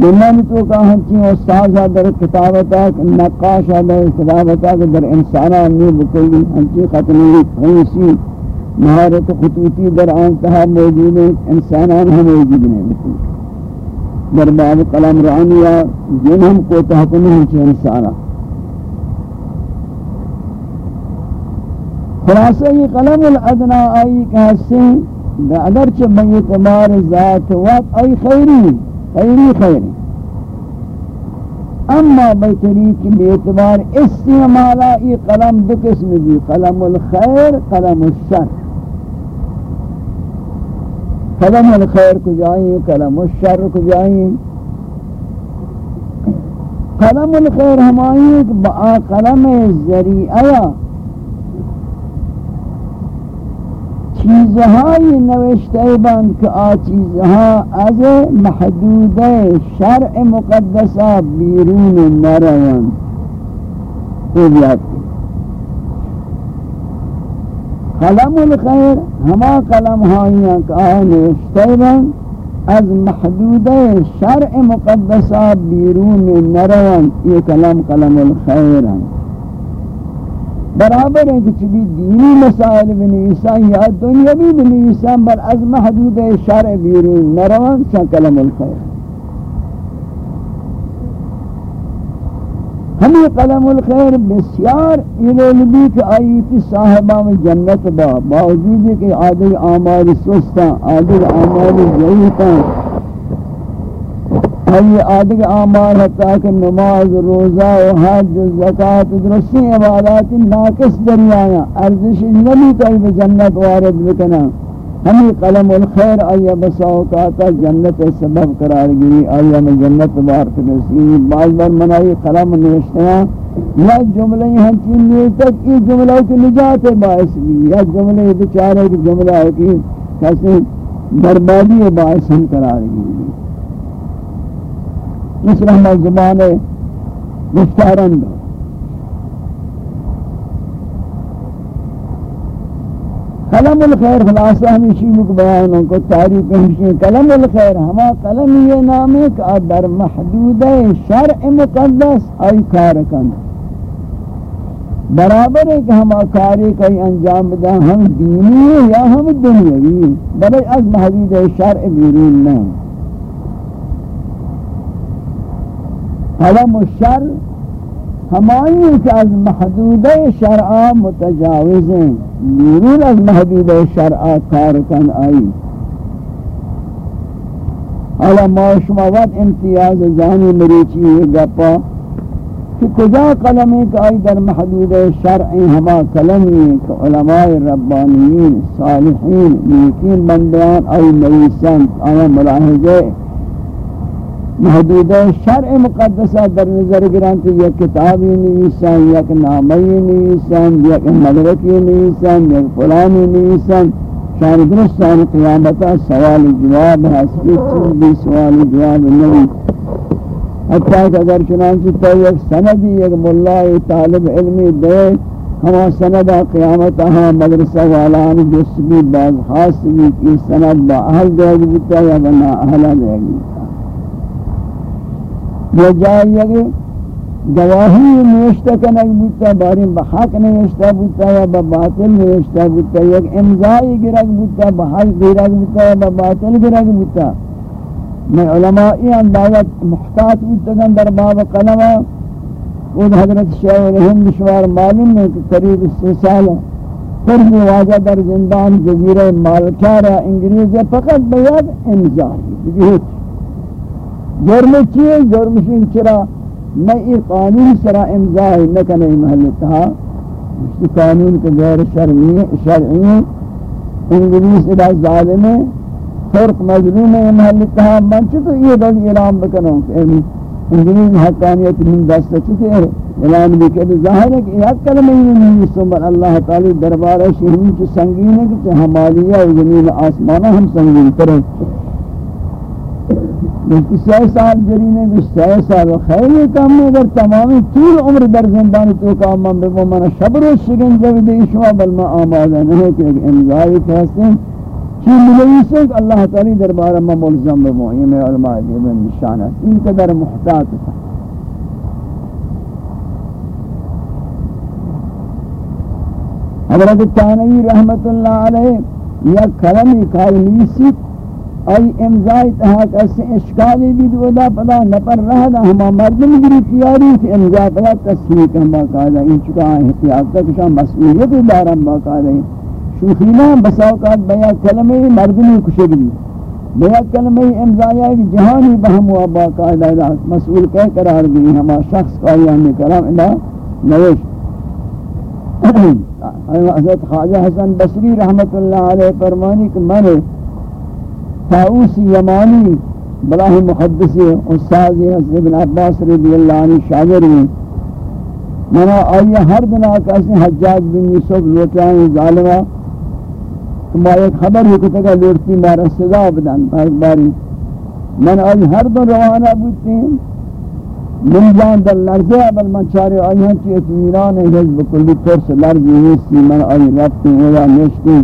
جنن تو کا ہنچی استاذ در کتابتا نقاشہ در کتابتا کہ در انسانہ نہیں بکلی ہنچی ختمی خیسی مہارت خطوطی در آنتہا موجود ہیں۔ انسانان ہم موجود نہیں در باب قلم رانی یا جن ہم کو تحکم نہیں چھے انسانا خلاصہ یہ قلم الادنا آئی کہاستے ہیں اگرچہ من اعتبار ذات وقت آئی خیری خیری خیری۔ اما بطریق بیعتبار استعمالا ای قلم دو قسم دی، قلم الخیر، قلم الشر۔ قلم الخیر کو جائیں قلم الشر کو جائیں قلم الخیر ہمائی با قلم ذریعہ۔ چیزهایی نوشته بند که آ چیزها از محدود شرع مقدسه بیرون نروند. خوب قلم الخیر ہما قلم ہائیاں کہ آ نوشته بند از محدود شرع مقدسہ بیرون نروان یہ کلام کلام الخیر ہیں برابر ہے کہ چلی دینی مسائل بنویسان یا دنیا دنیاوی بنویسان بر از محدود شرع بیرون نروان سا کلام الخیر. ہمیں قلم الخیر بسیار ایلولبی کہ آئیتی صاحبہ میں جنت با باوجود کہ آدھر آمال سستا آدھر آمال ضعیتا آئی آدھر آمال حتی کہ نماز، روزہ و حج و زکاة درستی عبادات ناکس دریایا ارزش نبی کئی جنت وارد بکنا ہمیں قلم الخیر، آیا بساوکاتا جنت سبب قرار گئی آیا میں جنت بارت نسی بعض بار منائی قلم نوشتنا یا جملے ہیں چین نیتک کی جملہ کی نجات باعث بھی یا جملے بچارے کی جملہ کی کیسے بربادی باعث ہم قرار گئی اس رحمہ زبان گفتارن دو۔ قلم الخیر خلاصہ ہمیشی مک بیانوں کو تاریخ ہمشی قلم الخیر، ہما قلم یہ نام ہے کہ در محدود شرع مقدس آئی کارکن برابر ہے کہ ہما کاری کئی انجام بدا ہم دینی یا ہم دنیاوی بلے از محدود شرع بیرون نہیں قلم الشر ہمائی کہ از محدود شرع متجاوز ہیں بیرون از محدود شرع کارکن آئی حالا ما شما وقت امتیاز زانی مریچی ہے گپا. کہ کجا قلمی کہ آئی در محدود شرعی ہما کلمی کہ علماء ربانیین، صالحین، نیکین، بندیان آئی نویسن آیا ملاحظے محدود شرع مقدسہ در نظر گرانت یک کتابی نیسان یک نامی نیسان یک مدرکی نیسان یک فلانی نیسان شان درستان قیامتا سوال جواب ہے اس چیز بھی سوال جواب نہیں حتیٰ کہ اگر چنانچہ تو یک سندی، یک ملائی طالب علمی دے، ہما سند قیامت ہاں مدرسہ والان جس بھی بعض خاص بھی کی سند با اہل دے گی بتا یا بنا اہل دے گی. یہ جائے کہ گواہی نوشتہ کنک بودتا باری بحق نوشتہ بودتا یا بباطل نوشتہ بودتا یک امضائی گرک بودتا بحق گرک بودتا یا بباطل گرک بودتا میں علمائی اندازت محتاط بودتا کن در باب قلمہ۔ خود حضرت شیخ الہم بشوار معلوم ہے کہ قریب سی سال پھر بھی واجہ در زندان جزیرہ مالکارہ انگریز فقط بیاد امضائی۔ بگیت جرم چیئے جرم شین چرا میں یہ قانون سرا امضائی نکنے محل تہا اس قانون کے غیر شرعی شرعی انگلیس الہ ظالم ہے فرق مظلوم ہے محل تہا من چھتو یہ دل اعلان بکنوں کہ انگلیس حقانیت من دست چھتے اعلان بھی کہ ظاہر ہے کہ یہ کلمہ ہی نہیں سمبر اللہ تعالی دربارہ شہین کی سنگین ہے کہ ہمالیہ و زمین آسمانہ ہم سنگین کریں سی سال جرینے بھی سی سال خیلی کم میں اگر تمامی طول عمر در زندانی تو کام من بگو، من شبر و شگن جب دی شما بل ما آمادا نہیں کہ ایک امضائی کہتے ہیں چی ملیس ہے کہ اللہ تعالی دربارہ میں ملزم بگو یہ میں علماء دیبن نشانہ ان قدر محتاط تھا حضرت تانوی رحمت اللہ علیہ یا کلمی کالمیسی ای امضای تہا کسی اشکالی بھی دودا پدا نپر رہ دا ہما مردم گری تیاری تھی امضا پدا تصویق ہم باقاعدہ ان چکا احتیاط تک شاہ مسئولیت دارم باقاعدہ شوخینا بساوقات بیا کلمہ مردمی کشگلی بیا کلمہ امضای جہانی بہم ہوا باقاعدہ مسئول کہہ قرار گئی ہما شخص کا یعنی کرام اللہ نوش حضرت خواجہ حسن بصری رحمت اللہ علیہ فرمانی کہ میں نے طاووس یمانی بلاہ محدثی استاد حضرت ابن عباس رضی اللہ عنہ شاگر میں منا آئی ہر دن آکاسی حجاج بن یوسف لوٹائیں ظالمہ۔ ما ایک خبر ہی کتا کہ لوٹتی مارا سزا بدن ایک باری من آئی ہر دن روانہ بودتی من جان در لرزے بل من چارے آئی ہن چی اتمینان حزب کلی ترس لرزی نیستی من آئی ربتی اولا نشتی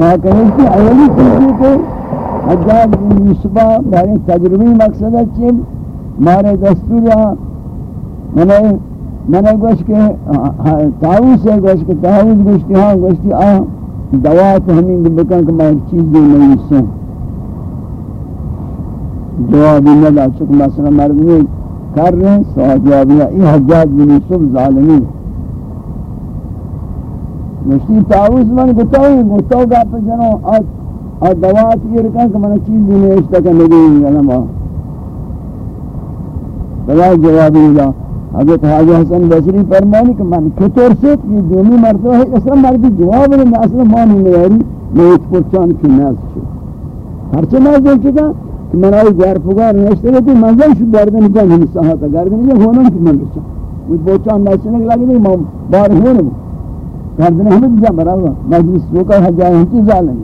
ما کہیں کہ اولی چیزی کو حجاج بن یوسفہ بارے تجربی مقصد ہے مارے دستور منے منے گوش کے تاؤس سے ہاں، گوش ہاں، کے تاؤس گوشتی ہاں گوشتی آ دوات ہمیں بکن کہ میں ایک چیز دی نہیں سن جوابی ندا چکہ مثلا مردمی کر رہے ہیں، سوال جوابی ہے، یہ حجاج بن یوسف ظالمی ہے۔ گوشتی تاؤس من گتاوی گتاو گا پر جنو آج اور دوات یہ رکھا کہ میں چیز بھی نوشتا کہ نبی علماء یعنی بلا جوابی اللہ حضرت حاجی حسن بصری فرمانی کہ من کتور سے یہ دومی مرتبہ ہے اصلا مردی جواب ہے میں اصلا مانی میاری میں ایک پرچان کی ناز چھو ہرچے ناز دے چکا کہ من آئی جار پگار نوشتا کہ منزل شو گردن جان ہمی ساہتا گردن یہ ہونا کی من رچا مجھ پرچان ناز چنک لگی نہیں ماں بار ہونا گردن ہمیں جا برا مجلس روکا حجائی ہنچی ظالمی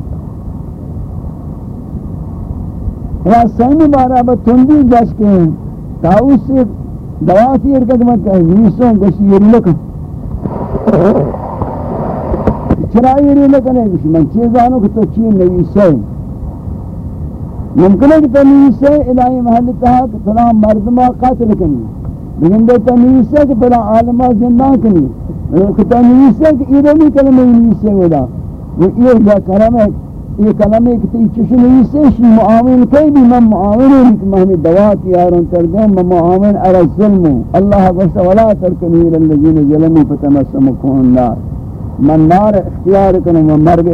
سینی بارا با تندی جس کے ہیں۔ تاؤس سے دوا دواتی ارکت مت کہا ویسوں گوشی یری لکن چرا یری لکن ہے گوشی من چیزانو کہ تو چین نویسے ممکن ہے کہ تو نویسے الہی محل تہا کہ فلان مردمہ قاتل کنی۔ لیکن دے تو نویسے کہ فلان عالمہ زندہ کنی۔ کہ تو نویسے کہ ایرانی کلمہ نویسے ودا وہ یہ جا کرم ہے یہ کلمہ کہ تی چشن نہیں سے معاون کئی بھی من معاون ہے کہ میں دوات یارن ترجم من معاون ارى الظلم اللہ گوشت ولا ترکنوا الى الذين ظلموا فتمسكم النار من نار اختیار کنم و مرگ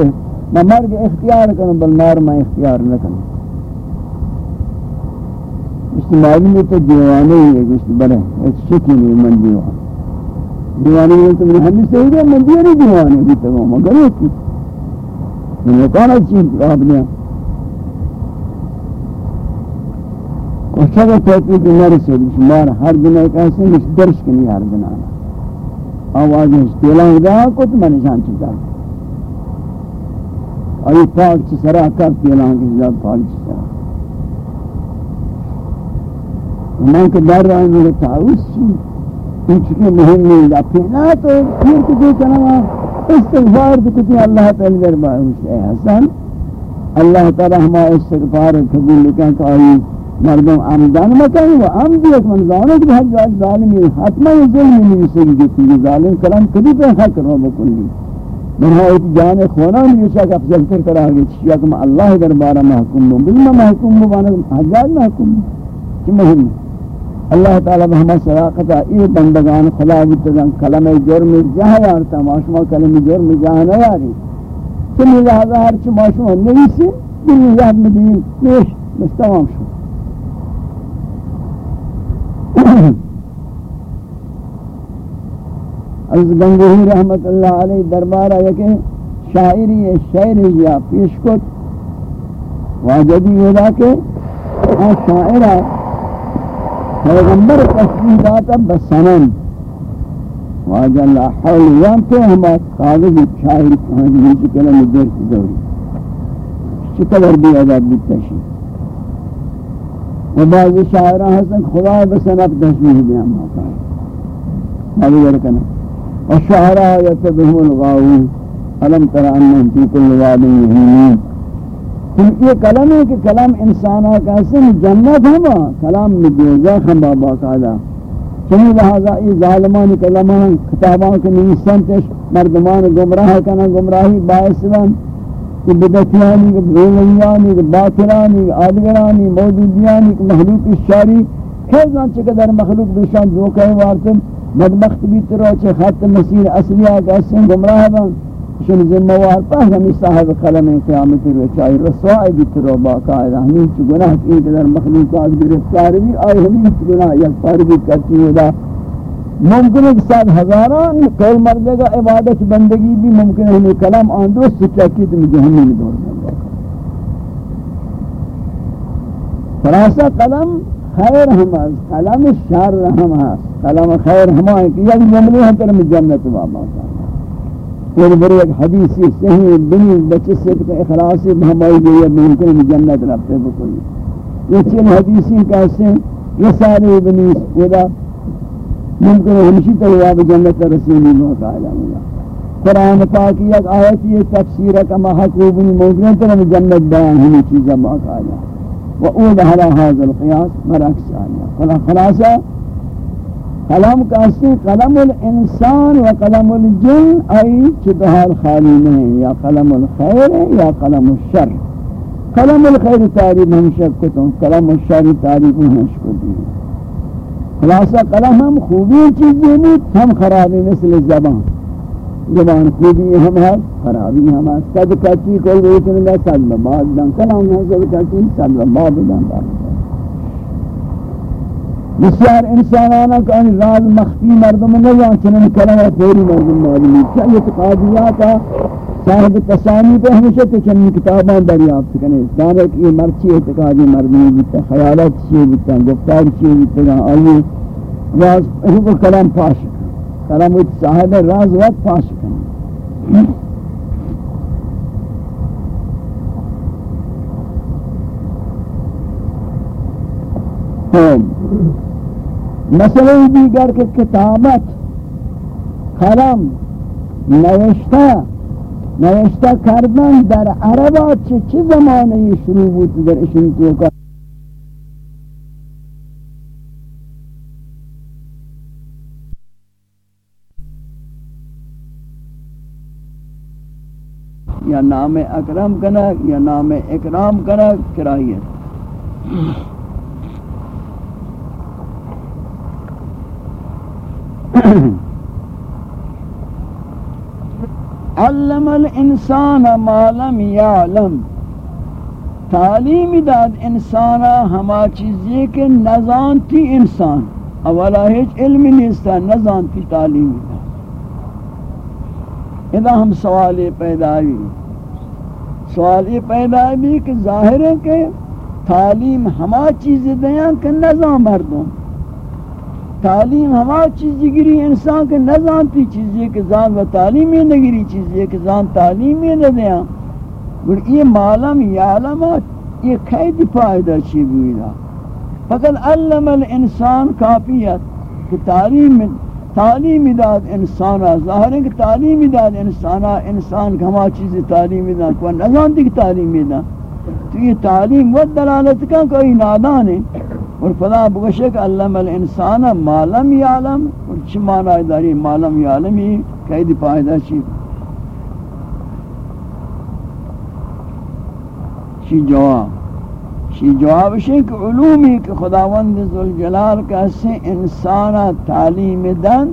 من مرگ اختیار کنم بل نار میں اختیار نہ کنم اس معلوم ہے تو دیوانے ہے گوشت بڑے اس شکی نہیں من دیوان دیوانے ہے تو من ہمیں صحیح ہے من دیوانے بھی تو مگر ایک ہے یہ کون چیز آپ نے۔ اچھا، کوشش کرتے کہ میرے سے شمار ہر دن ایک ایسے مش درش کنی ہر دن آنا۔ آواز اس استیلا ہدا کو تو میں نشان چکا ای پاک چی سرا کب تیلا کی ذات ہاں، پاک چی سرا۔ میں کہ در رہا ہوں میرے تعوث چی ان چکے مہم نہیں دا پینا تو پھر کسی کنوا استغفار تو بکتی اللہ تعالی دربار ہے حسن، اللہ تعالی ہما استغفار قبول لکھا کہ آئی مردم عمدان مکانی و عمدی ایک من زانو کہ حج جائے ظالمی حتما یہ ظلمی نہیں سنگی جتی ظالم کلام کبھی پہ حق رو بکلی۔ منہا ایک جان خونا نیشا کہ افضل کر کر آگے چشیا کہ میں اللہ دربارہ محکوم ہوں۔ بلما محکوم ہوں حجاج محکوم ہوں۔ کہ مہم ہے۔ اللہ تعالی بہما صداقتا ای بندگان خدا بتدن کلمہ جرم جہا یارتا ماشما کلمہ جرم جہا نیاری چلی لہذا ہر چی ماشما نویسی دلی یاد مدین نیش مستوام شو از گنگوہی رحمت اللہ علیہ دربارہ یکے شاعری شعری یا پیش کت۔ واجدی ودا کے آن شاعرہ پیغمبر تصدیق داتا بسنن واجہ اللہ حول یان تو ہما کاغذ شاہر کہانی نیچے کلم دیر کی دوری شکلر بھی عذاب بھی بیتشی و بعض شاعران حسن خدا بسنب تشبیح بھی ہم آتا ہے مالی ورکنا والشعراء يتبهون الغاوون ألم ترى أنهم في كل واد يهيمون یہ کلام ہے کہ کلام انسانہ کا سن جنت ہما کلام میں دوزخ ہم بابا چنی لہذا یہ ظالمان کلمان کتاباں کے نیسنتش مردمان گمراہ کنا، گمراہی باعث بن۔ کہ بدتیانی کہ بھولنیانی کہ باطلانی کہ آدگرانی موجودیانی کہ محلوق الشاری خیزان چقدر مخلوق بشان جو کہے وارتن مدبخت بھی ترو چھے خط مسیر اصلی آگا سن، گمراہ بن۔ شن ذمہ وار پہ ہمیں صاحب قلم قیامت رو رسوائی بھی ترو باقاعدہ ہمیں چو گناہ کی قدر مخلوقات گرفتار بھی آئی ہمیں چو گناہ یک پار بھی کرتی ہودا ممکن ہے کہ ساتھ ہزاران کل مردے کا عبادت بندگی بھی ممکن ہے ہمیں کلام آن دوست سچاکی تو مجھے ہمیں دور میں فراسہ قلم خیر ہم از قلم شر ہم قلم خیر ہم کہ یک جملے ہیں ترم جنت بابا اور بڑے ایک حدیث صحیح بنی بچے سے کہ اخلاص ہماری جو ممکن جنت رفتے بکل یہ چین حدیثیں کیسے یہ سارے بنی ودا ممکن ہمشی تو جنت رسول اللہ تعالی اللہ قرآن پاک یک آیت یہ تفسیر کما حقوب الموجود تر جنت بیان ہمیں چیزا باقا آیا و اود حلا حاضر القیاس مرکس آیا خلاصہ قلم کاسی قلم الانسان و قلم الجن، ای چبہال خالی نہیں یا قلم الخیر یا قلم الشر. قلم الخیر تعریف ہم شک کتوں قلم الشر تعریف ہم شک کتوں خلاصہ قلم ہم خوبی چیزیں بود ہم خرابی مثل زبان. زبان خوبی ہم ہے خرابی ہم ہے صد کچی کوئی بیتن گا صد بباد دن. کلام ہے صد کچی صد بباد دن. بسیار انسانانا کہ ان راز مخفی مردم نجان چنن کلمہ پوری مردم معلومی چاہیے اعتقادیاتا صاحب تسانی پہ ہمیشہ تو چنین کتابان دریافت کرنے۔ دانے کہ یہ مرچی اعتقادی مردمی بیتا خیالات چیئے بیتا گفتار چیئے بیتا آئیے راز کلام پاش کلام صاحب راز وقت پاش کرنے مسئلہ دیگر کہ کتابت قلم نوشتہ نوشتہ کردن در عربات چه چه زمانه شروع بود در اشن توکا یا نام اکرم کنک یا نام اکرام کنک کرائیت علم الانسان ما لم يعلم. تعلیم داد انسان ہما چیزی کے نزانتی انسان، اولا ہیچ علم نیستا نزانتی تعلیم داد. اذا ہم سوال پیدا ہوئی. سوال یہ پیدا ہوئی کہ ظاہر ہے کہ تعلیم ہما چیز دیاں کہ نظام مردوں تعلیم ہما چیزی گری، انسان کے نزانتی چیزی کے زان و تعلیم تعلیمی نگری چیزی کے زان تعلیمی نہ دیا۔ گر یہ معلم یعلم یہ قید فائدہ چی بوئینا فقط علم الانسان کافیت کہ تعلیم تعلیم داد انسانا ظاہر ہے کہ تعلیم داد انسانا انسان ہما چیزی تعلیم داد کو نزانتی کی تعلیم داد۔ تو یہ تعلیم و دلالت کا کوئی نادان ہے۔ اور فلا بگشک علم الانسان ما لم یعلم، اور چی معنی داری ما لم یعلمی قید پائدہ چی؟ چی جواب؟ چی جواب ہے کہ علومی کہ خداوند ذوالجلال کا سے انسان تعلیم دن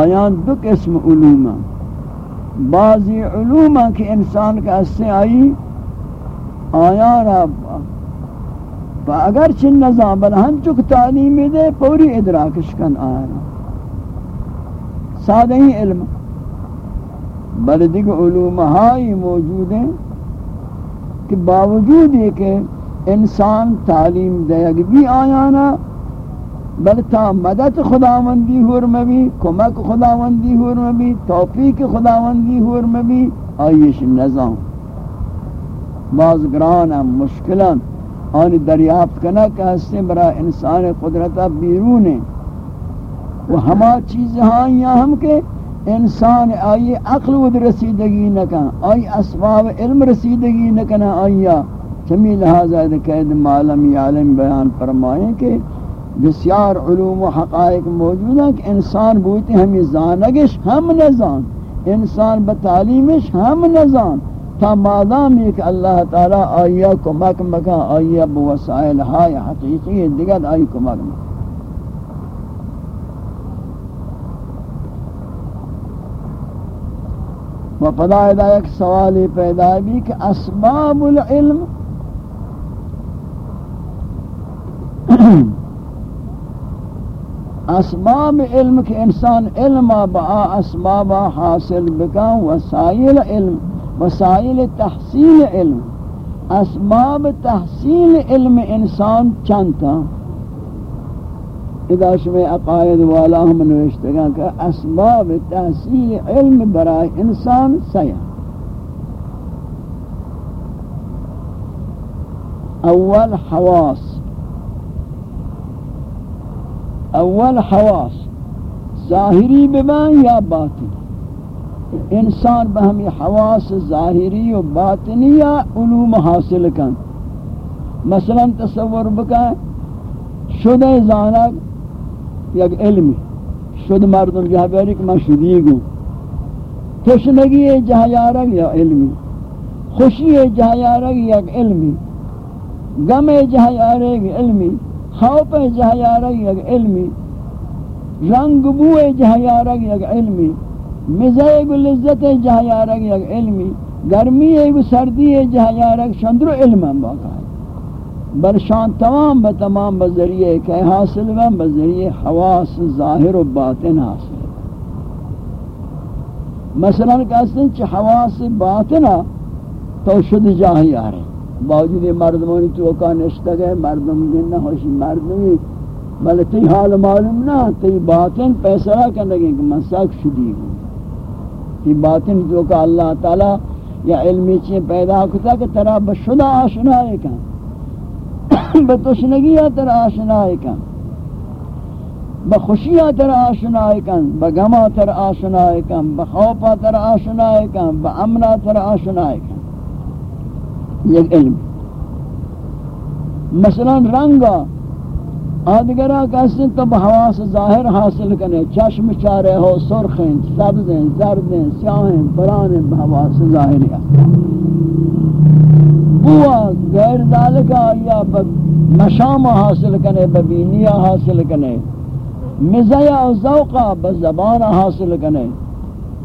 آیان دو قسم علوم بعضی علوم کہ انسان کا سے آئی آیان و اگر چن نظام بل ہم چک تعلیم دے، پوری ادراکش کن آنا سادہ ہی علم۔ بل دیکھ علوم ہائی موجود ہیں کہ باوجود یہ کہ انسان تعلیم دے اگر بھی آیانا بل تا مدد خداوندی حرم بھی، کمک خداوندی حرم بھی، توفیق خداوندی حرم بھی آئیش نظام۔ بعض گران ہیں آنی دریافت کنا کہ ہستے برا انسان قدرتا بیرون ہے۔ وہ ہما چیز ہاں یا ہم کے انسان آئی عقل ود رسیدگی نکن آئی اسباب علم رسیدگی نکن آئی چمی لہذا قید معلم عالم بیان فرمائیں کہ بسیار علوم و حقائق موجود ہیں کہ انسان بوتے ہمیں زانگش ہم نزان انسان بتعلیمش ہم نزان تا مادام ایک اللہ تعالی آیا کمک مکا آیا بوسائل ہائی حقیقی دیگر آئی کمک مکا و پدا ادا ایک سوالی پیدا بھی کہ اسباب العلم اسباب علم کے انسان علم با اسباب حاصل بکا وسائل علم. وسائل تحصیل علم، اسباب تحصیل علم انسان چانتا اذا شمی اقائد والا ہم نوشتگا کہ اسباب تحصیل علم برای انسان سیاح۔ اول حواس۔ اول حواس، ظاہری ببن یا باطنی انسان بہمی حواس ظاہری و باطنی یا علوم حاصل کن. مثلا تصور بکا شد زانک یک علمی شد مردم جہاں بیاری کہ میں شدی گوں تشنگی جہاں یارک یا علمی خوشی جہاں یارک یک علمی غم جہاں یارک علمی خوف جہاں یارک یک علمی رنگ بو جہاں یارک یک علمی مزہ گو لذت جہاں یارک یک علمی، گرمی ہے گو سردی ہے جہاں یارک شندر علم ہم باقا ہے۔ برشان تمام بتمام بذریعے کہ حاصل و بذریعے حواس ظاہر و باطن حاصل مثلا کہتے ہیں کہ حواس باطنہ تو شد جاہی آ باوجود مردمانی تو کا نشتہ گئے، مردم گنہ ہوشی مردمی بلے تی حال معلوم نہ تی باطن پیسرہ کرنے گئے کہ من ساک شدی ہوں۔ تی باطن جو کہ اللہ تعالی یا علمی چیز پیدا کتا کہ ترا بشدہ آشنا ہے کن بتشنگی تر آشنا ہے کن بخوشیاں تر آشنا ہے کن بغما تر آشنا ہے کن بخوفا تر آشنا ہے کن بامنا تر آشنا ہے کن یہ علم مثلا رنگا آدگرہ کہتے ہیں تب حواس ظاہر حاصل کرنے چشم چارے ہو، سرخیں، سبزیں، زردیں، سیاہیں، برانیں بحواس ظاہر بوا غیر ذالکہ یا مشام حاصل کرنے ببینیہ حاصل کرنے مزیہ و ذوقہ بزبان حاصل کرنے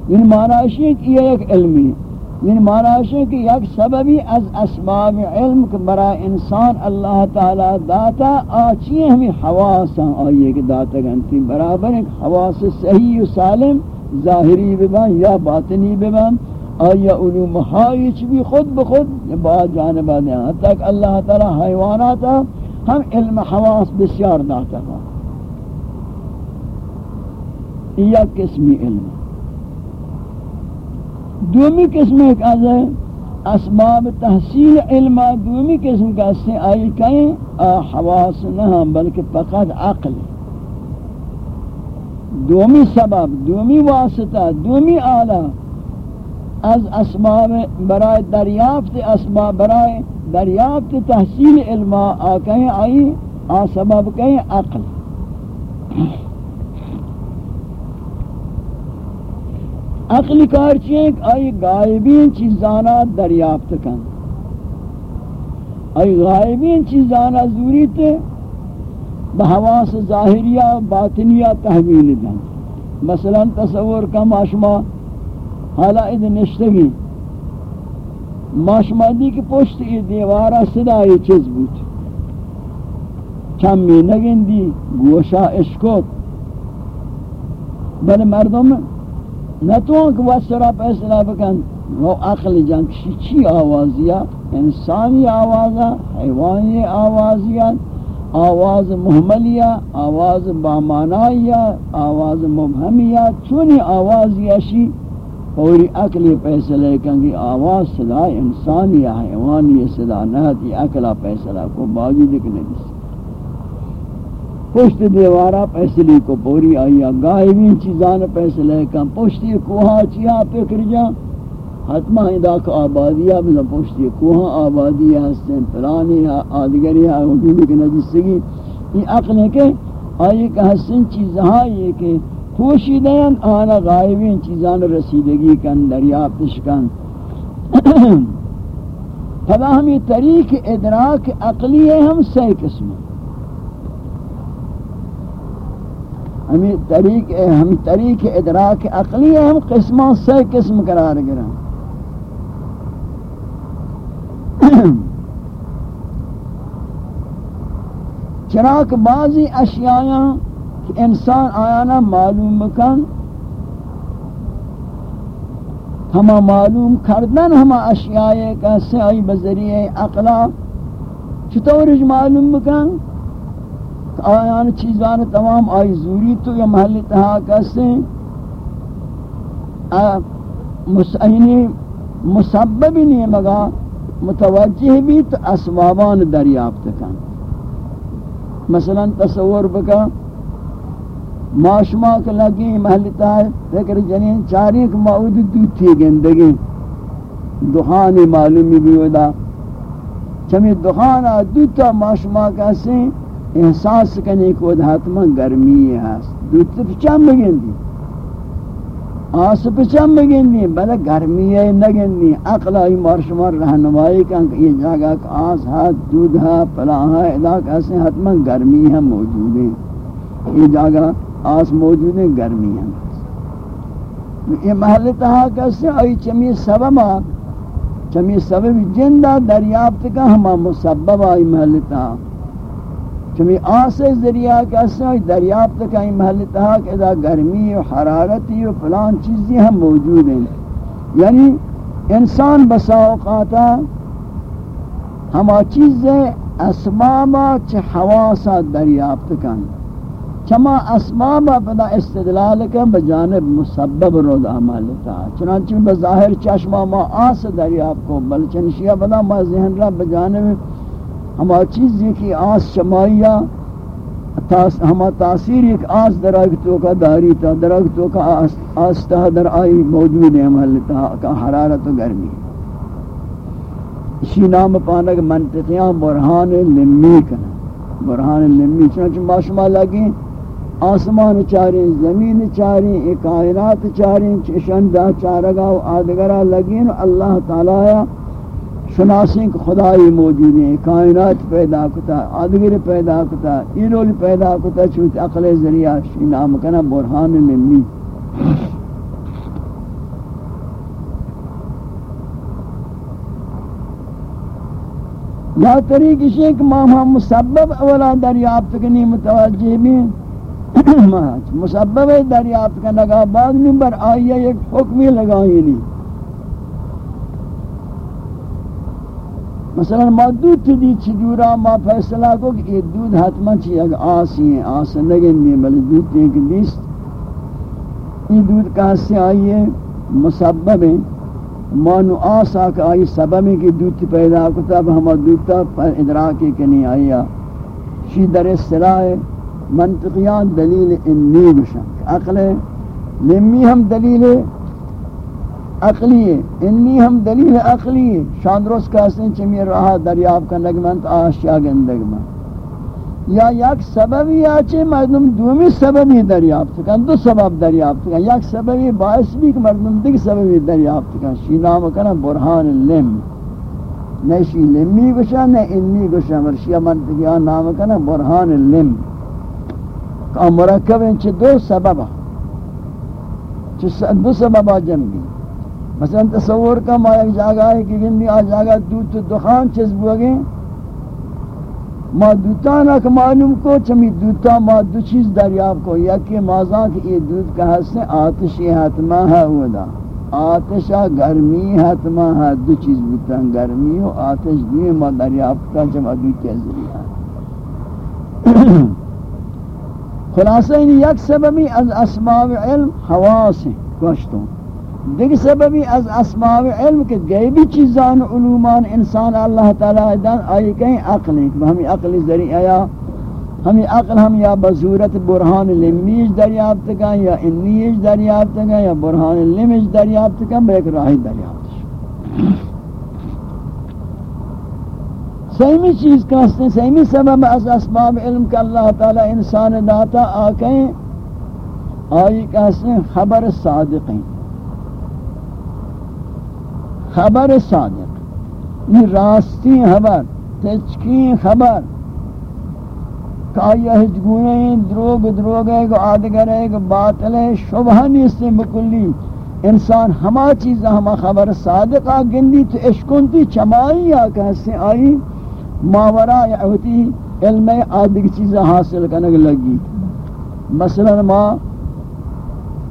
ان معنی ہے کہ یہ ایک علمی ہے۔ من معنی ہے کہ یک سببی از اسباب علم کے برا انسان اللہ تعالی داتا، آچی ہمیں حواساں آئیے کہ داتا گنتی برابر ایک حواس صحیح و سالم، ظاہری ببن یا باطنی ببن، آیا علوم حایچ بھی خود بخود بعد جانبہ دیں حتی اللہ تعالی حیواناتا ہم علم حواس بسیار داتا گا یہ قسمی علم۔ دومی قسم ایک از اسباب تحصیل علم، دومی قسم کا اس سے آئی کہیں حواس نہ ہاں، بلکہ فقط عقل۔ دومی سبب، دومی واسطہ، دومی آلہ۔ از اسباب برائے دریافت اسباب، برائے دریافت تحصیل علم، آ، کہیں آئی، آ، سبب کہیں عقل۔ عقل کار چیئے کہ آئی غائبین چیزانا دریافت کن۔ آئی غائبین چیزانا زوری تے بحواس ظاہریہ باطنیہ تحویل دن۔ مثلا تصور کا ماشما حالا اد نشتگی ماشما دی کہ پشت ای دیوارا صدا ای چیز بود۔ چمی نگندی، گوشا اشکوت بل مردم نہ تو کہ وسرا فیصلہ بکن وہ عقل جنگ چی آوازیا انسانی آوازا حیوانی آوازیا آواز محملیہ آواز بامانائیہ آواز مبہمیہ چونی آوازیا شی پوری عقلی فیصلہ کنگی آواز صدا انسانی حیوانی صدا نہ نہتی عقلہ فیصلہ کو باوجود دیکھنے جس پشت دیوارا پیسلی کو پوری آئیا گائبین چیزان پیسلے کم پشتی کوہا چیا پکر جا حتمہ ادا کا آبادیہ بلا پشتی کوہا آبادیہ ہستیں پلانی آدگری حدود کے نجسگی۔ یہ عقل ہے کہ آئی کہ ہستیں چیزہاں یہ کہ خوشی دین آنا غائبین چیزان رسیدگی کن، دریافتش کن۔ فلا ہمیں طریق ادراک عقلی ہے، ہم سی قسم ہمیں طریق ہم طریق ادراک عقلی ہے ہم قسمان سے قسم قرار گرا چراک بعضی اشیاء کہ انسان آیانا معلوم بکن ہما معلوم کردن ہما اشیاء کا سے آئی بذریعہ عقلہ چطورش معلوم بکن آیان چیزان تمام آئی زوری تو یا محل تہا کسے مسئینی مسبب نہیں مگا متوجہ بھی تو اسبابان دریافت کن۔ مثلا تصور بکا ماشما کے لگی محلتا ہے فکر جنین چاری ایک معود دوتی گندگی۔ دخانی معلومی بھی ودا چمی دخان دوتا ماشما کسی احساس کنی کو حتما گرمی ہے دوتا پچھم بگندی؟ آس پچھم بگندی؟ بلے گرمی ہے نگندی. عقل آئی مارشمار رہنمائی کن کہ یہ جگہ آس ہے دودھ ہے پلاہ ہے علاقہ کسی حتما گرمی ہے موجود ہے یہ جگہ آس موجود ہیں گرمی ہیں یہ محل تہا کسی آئی چمی سبب چمی سبب جندہ دریافت کا ہما مسبب آئی محل تہا چمی آس ذریعہ کسی آئی دریافت کا آئی محل تہا کہ ادا گرمی و حرارتی و فلان چیزی ہم موجود ہیں۔ یعنی انسان بسا اوقاتا ہما چیزیں اسبابا چھ حواسا دریافت کرنے چما اسباب پدا استدلال کا بجانب مسبب رود عمل تا چنانچہ بظاہر چشمہ ما آس دریاب کو بل چنشیہ پدا ما ذہن را بجانب ہما چیزی کی آس شمائیہ ہما تاثیر ایک آس درگتوں کا داری تا درگتوں کا آس, آس تا در آئی موجود ہے محل تا کا حرارت و گرمی۔ اسی نام پانک منطقیاں برحان لمی کنا۔ برحان لمی چنانچہ ما شما لگیں آسمان چاریں زمین چاریں ایک کائنات چاریں چشندہ چارگا و آدگرہ لگین اللہ تعالی شناسیں کہ خدای موجود ہیں، کائنات پیدا کتا، آدگر پیدا کتا ایرول پیدا کتا چوت عقل ذریعہ شی نام کنا برحان لمی یا طریق شیخ ماما مسبب اولا دریافت کنی متوجہ بھی مسبب دریافت کا لگا بعد نمبر آئیے ایک حکمی لگائی نہیں مثلا ما دودھ دی چجورا ما فیصلہ کو کہ یہ دودھ حتما چی اگر آسی ہیں، آس لگن نہیں بلے دودھ دیں دیست۔ یہ دودھ کہاں سے آئیے مسبب ہے۔ ما نو آسا کہ آئی سبب ہے کہ دودھ پیدا کتا ہما دودھ تا ادراکی کنی آئیا شی در اصطلاح منطقیان دلیل انی بشن۔ عقل نمی ہم دلیل عقلی ہے۔ انی ہم دلیل عقلی ہے شاندرس کا حسن چمی رہا دریاب کا نگمنت آشیا گندگمن یا یک سببی آچے مردم دومی سببی دریافت کن دو سبب دریافت کن یک سببی باعث بھی کہ مردم دیکھ سببی دریافت کن شی نام کنا برحان لم۔ نیشی لمی گشا نہ انی گشا مرشی منطقیان نام کنا برحان لم۔ کہ مرکب ہیں چھ دو سبب چھ دو سبب جنبی مثلا تصور کا ما ایک جاگہ ہے کہ گندی آ جاگہ دودھ تو دخان چیز بوگے ما دوتانا کہ معلوم کو چمی دوتا ما دو چیز دریاب کو۔ یکی مازان کہ یہ دودھ کا حصہ آتشی حتمہ ہے ہودا آتشا گرمی حتمہ ہے، دو چیز بوتا گرمی و آتش دیئے ما دریاب کا جمع دودھ کے ذریعہ خلاصہ این یک سببی از اسباب علم حواس ہیں، گوشتوں۔ دیکھ سببی از اسباب علم کہ غیبی چیزان علومان انسان اللہ تعالی دان آئی کہیں عقل ہیں ہمیں عقل ذریعہ یا ہمیں عقل ہم یا بصورت برہان لمیج دریافت کا یا انیج دریافت کا یا برہان لمیج دریافت کا بیک راہی دریافت سیمی چیز کا ہیں، سیمی سبب از اسباب علم کا اللہ تعالی انسان داتا آکیں آئی کہتے ہیں، خبر صادقیں خبر صادق. یہ راستی خبر تچکی خبر. کایا ہجگوئیں دروگ دروگ ہے کہ آدگر ہے کہ باطل ہے شبہ نہیں اس سے مکلی. انسان ہما چیزا ہما خبر صادقہ گندی تو اشکنتی چمائی یا کہتے ہیں آئی؟ ماورا یا یعوتی علم آدھگ چیزیں حاصل کرنے لگی. مثلا ما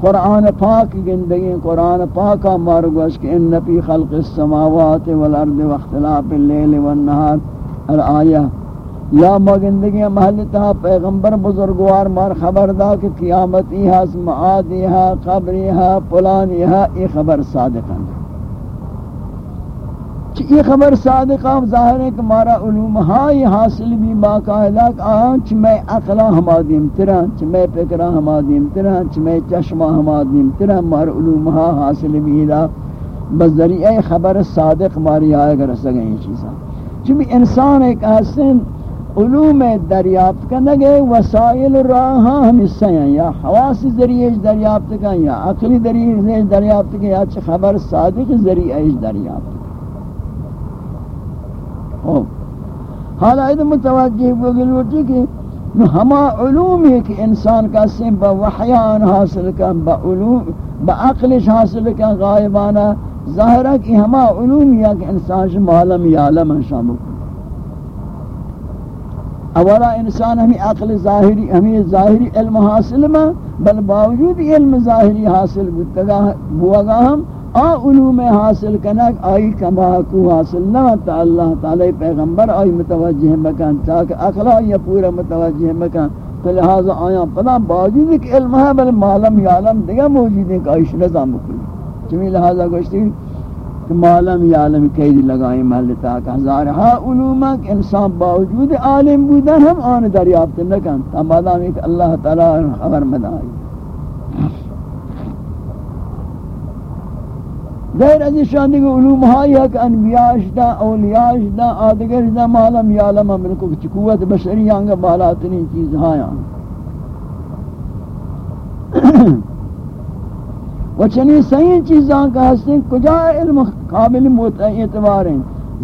قرآن پاک گندگی، قرآن پاک مارگوش کہ ان فی خلق السماوات والارض واختلاف اللیل والنہار الآیہ یا ما گندگی محل تہا پیغمبر بزرگوار، مار خبر دا کہ قیامتی ہے معادی ہے قبری ہے پلانی ہے یہ خبر صادقاً یہ خبر صادق ظاہر ہے کہ مارا علوم ہائی حاصل بھی باقاعدہ آنچ میں اقلا ہما دیم تران چ میں فکرہ ہما دیم تران چ میں چشمہ ہما دیم تران مار علوم ہا حاصل بھی دا بذریعہ خبر صادق ماری آئے گا رسگیں یہ چیزاں۔ چونکہ انسان ایک حسن علوم دریافت کا نگے وسائل راہ ہاں، ہم حصہ ہیں، یا حواس ذریعے دریافت کا یا عقلی ذریعے دریافت کا یا خبر صادق ذریعے دریافت ہوں حالا اید متوجہ بگلوٹی کہ ہما علوم ہے کہ انسان کا سن با وحیان حاصل کن، با علوم، با عقلش حاصل کن غائبانا ظاہرہ کہ ہما علوم یا کہ انسان شما عالم یعلم انشان بکن اولا انسان ہمیں عقل ظاہری ہمیں ظاہری علم حاصل میں بل باوجود علم ظاہری حاصل بوگا ہم آ علوم حاصل کنک آئی کما کو حاصل نہ، تا اللہ تعالی پیغمبر آئی متوجہ مکان تاکہ اخلا یا پورا متوجہ مکان۔ لہذا آیا پدا باوجود ایک علم ہے بل معلم یعلم دیگا موجود ہے کہ آئیش نظام بکلی چمی لہذا گوشتی کہ معلم یعلم قید لگائی محل تاکہ ہزارہا علومک انسان باوجود عالم بودن، ہم آن دریافت نکن۔ تا مادام ایک اللہ تعالی خبر مدائی۔ غیر از شان دیگه علوم هایی که انبیاء دا اولیاء دا، آدگر دا، معلم یعلم امرکو که قوت بشری آنگا بالاترین چیز هایان و چنین صحیح چیزاں کا حسن کجا علم قابل اعتبار ہیں؟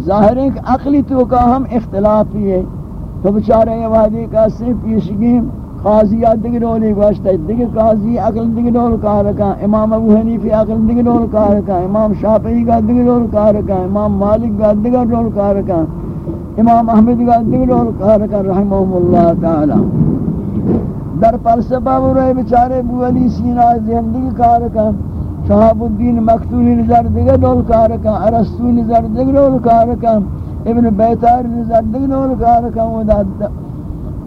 ظاہر ہے کہ عقلی تو کا ہم اختلافی ہے تو بچارے یہ وادی کا حسن پیشگیم قاضی دیگر رولی گوشتا ہے دیگر قاضی عقل دیگر رول کار رکھا، امام ابو حنیفی عقل دیگر رول کار رکھا، امام شافعی کا دیگر رول کار رکھا، امام مالک کا دیگر رول کار رکھا، امام احمد کا دیگر رول کار رکھا رحمہم اللہ تعالی۔ در پرسبہ وہ رہے بچارے ابو علی سینہ زندگی کار رکھا شہاب الدین مقتولی نظر دیگر رول کار رکھا عرستو نظر دیگر رول کار رکھا، ابن بیتار نظر دیگر رول کار رکھا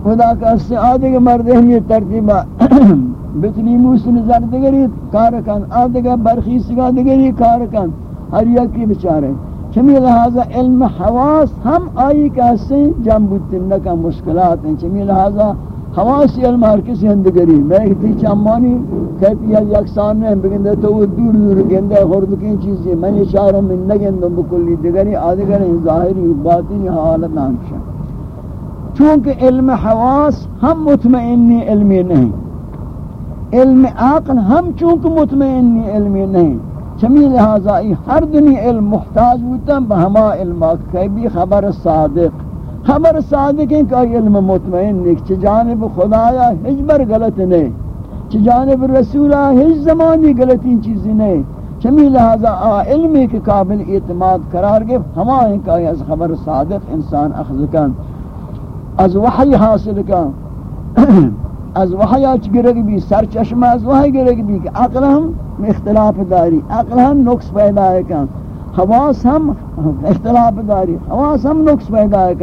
خدا کا اس سے آدھے مرد ہیں ترتیبہ بتنی موس نظر دگری کارکن، آدھے کا برخیس کا دگری کارکن، ہر یکی بچارے۔ چمی لہذا علم حواس ہم آئی کا سے جم بودتن کا مشکلات ہیں۔ چمی لہذا حواس علم ہر کسی ہندگری میں کہتی چمانی کیفیت یکسان نہیں بگندے تو وہ دور دور گندے خورد کی چیزیں میں یہ چاروں من نگندم بکلی دگری آدھے گریں ظاہری باطنی حالت نامشن چونکہ علم حواس ہم مطمئنی علمی نہیں۔ علم عقل ہم چونکہ مطمئنی علمی نہیں۔ چمی لہذا ہر دنی علم محتاج ہوتا بہما علم کہ بھی خبر صادق۔ خبر صادق ہے کہ علم مطمئن نہیں چھ جانب خدایا ہج بر غلط نہیں۔ چھ جانب رسولہ ہج زمانی غلطی چیزی نہیں۔ چمی لہذا آ علمی کے قابل اعتماد قرار گئے، ہما ہیں کہ خبر صادق انسان اخذ کن۔ از وحی حاصل کا از وحی اچ گرگ بھی از وحی گرگ بھی کہ عقل ہم اختلاف داری. عقل ہم نقص پیدا ہے کن. حواس ہم اختلاف داری. حواس ہم نقص پیدا ہے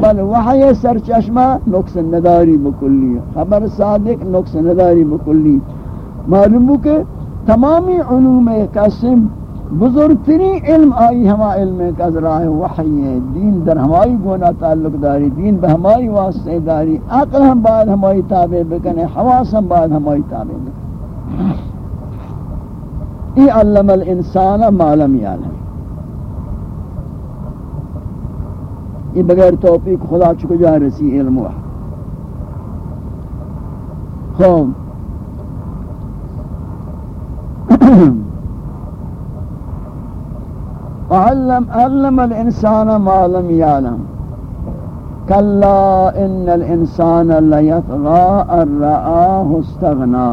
بل وحی سر چشمہ نقص نداری بکلی خبر صادق نقص نداری بکلی معلوم ہو کہ تمامی علوم قسم بزرگترین علم آئی ہما علم کا ذرائع وحی ہے، دین در ہمائی گونا تعلق داری، دین بہ ہمائی واسطے داری، عقل ہم بعد ہمائی تابع بکنے حواس ہم بعد ہمائی تابع بکنے ای علم الانسان ما لم یعلم یہ بغیر توفیق خدا چکو جا رسی علم وحی خوب علم علم الإنسان ما لم يعلم. كلا إن الإنسان ليطغى أن رآه استغنى.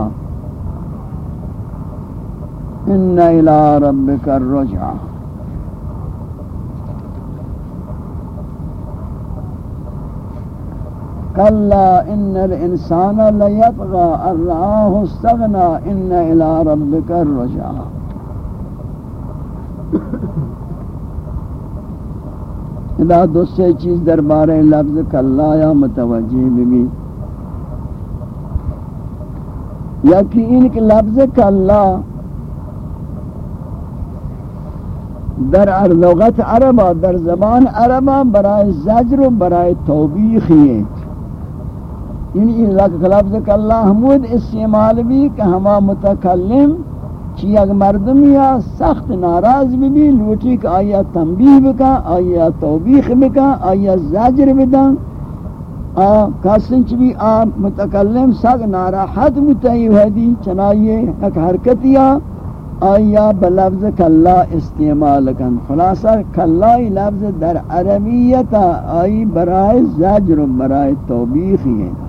إن إلى ربك الرجعى كلا إن الإنسان ليطغى أن رآه استغنى. إن إلى ربك الرجعى ادا دو سے چیز دربار لفظ کلا یا متوجہ بھی یا کہ ان کے لفظ کلا در لغت عربا در زبان عربا برای زجر و برای توبیخی یعنی لفظ کہ اللہ حمود استعمال بھی کہ ہما متکلم چی اگ مردم یا سخت ناراض بھی بھی لوٹی کہ آیا تنبیح بکا، آیا توبیخ بکا، آیا زجر بدن کسن چی بھی آ، متکلم سخت ناراحت متعیو ہے دی چنائیے ایک حرکتیا آیا بلفظ کلا استعمال کن۔ خلاصہ کلائی لفظ در عربیتا آئی برائے زجر و برائے توبیخی ہے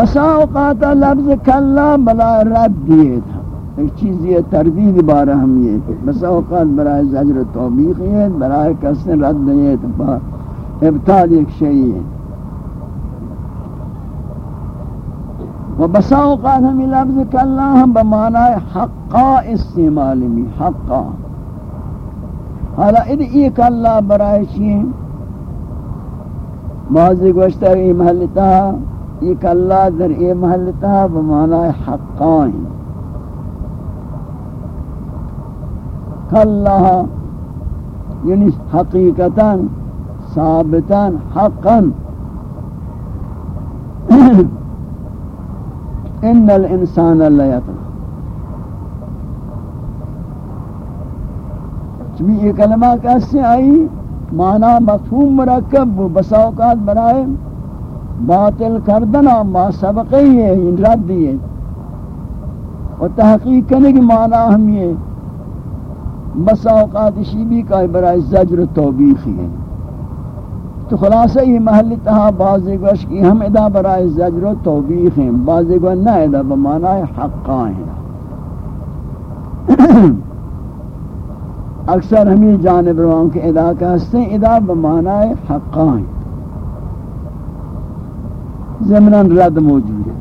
بسا اوقات لفظ کلا بلا رد دیئے تھا۔ ایک چیز یہ تردید بارہ ہم یہ بسا اوقات برائے زجر توبیخ ہے برائے کسن رد دیئے تھا ابتال ایک شئی ہے و بسا اوقات ہمیں لفظ کلا ہم بمعنی حقا استعمال میں حقا۔ حالا ادھ ایک اللہ برائے چیئے بعضی گوشتر ای محلتا ایک اللہ در ای محلتا بمعنی حقائن کاللہ یعنی حقیقتا، ثابتا، حقا۔ ان الانسان اللہ یطلع چمی یہ کلمہ کیسے آئی؟ معنی مفہوم مرکب بسا اوقات برائے۔ باطل کردنا ما سبقی ہے ان رد دیئے و تحقیق کرنے کی معنی ہم یہ بسا اوقات اسی بھی کا برائے زجر توبیخی ہے تو خلاصہ یہ محل تہا بعضی گوش کی ہم ادا برائے زجر و توبیخ ہیں بعضی گوش نہ ادا بمعنی حقا ہیں اکثر ہمیں جانب روان کے ادا کا ہستے ادا بمعنی حقائیں زمنان رد موجود ہے۔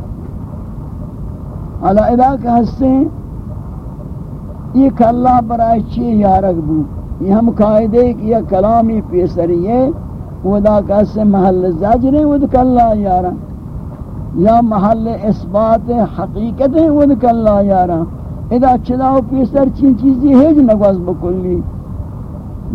علا ادا کا ہستے یہ کلا برای چیئے یارک بو۔ یہ ہم قائدے کہ یہ کلامی پیسری ہے ودا کا ہستے محل زجر ہے ود کلا یارا۔ یا محل اثبات حقیقت ہے ود کلا یارا۔ ادا چلاو پیسر چین چیزی ہے جو نگواز بکلی۔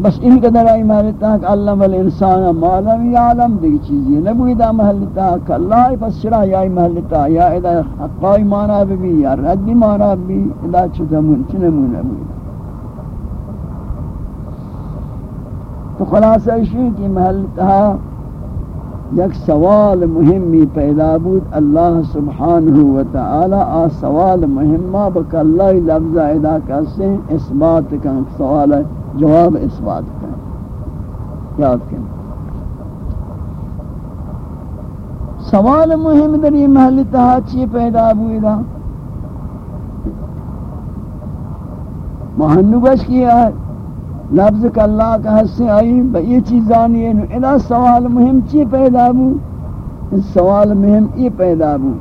بس ان قدر آئی محلتا کہ علم الانسان مالم یعلم دیکھ چیزی نبو ادا محلتا کہ اللہ پس شرا یا محلتا یا ادا حقائی مانا بھی یا ردی مانا بھی ادا چنمون چنمون نبو ادا تو خلاصہ اشیاء کی محلتا یک سوال مهمی پیدا بود الله سبحانه و تعالی آ سوال مهمہ بک اللہ لفظ ادا کسے اثبات کن سوال ہے۔ جواب اثبات کن یاد کن سوال مهم در یہ محل تہا چی پیدا بودا محنو بش کیا ہے۔ لفظ کا اللہ کا حصے آئی با یہ چیزانی ہے۔ ادا سوال مہم چی پیدا بو اس سوال مہم یہ پیدا بو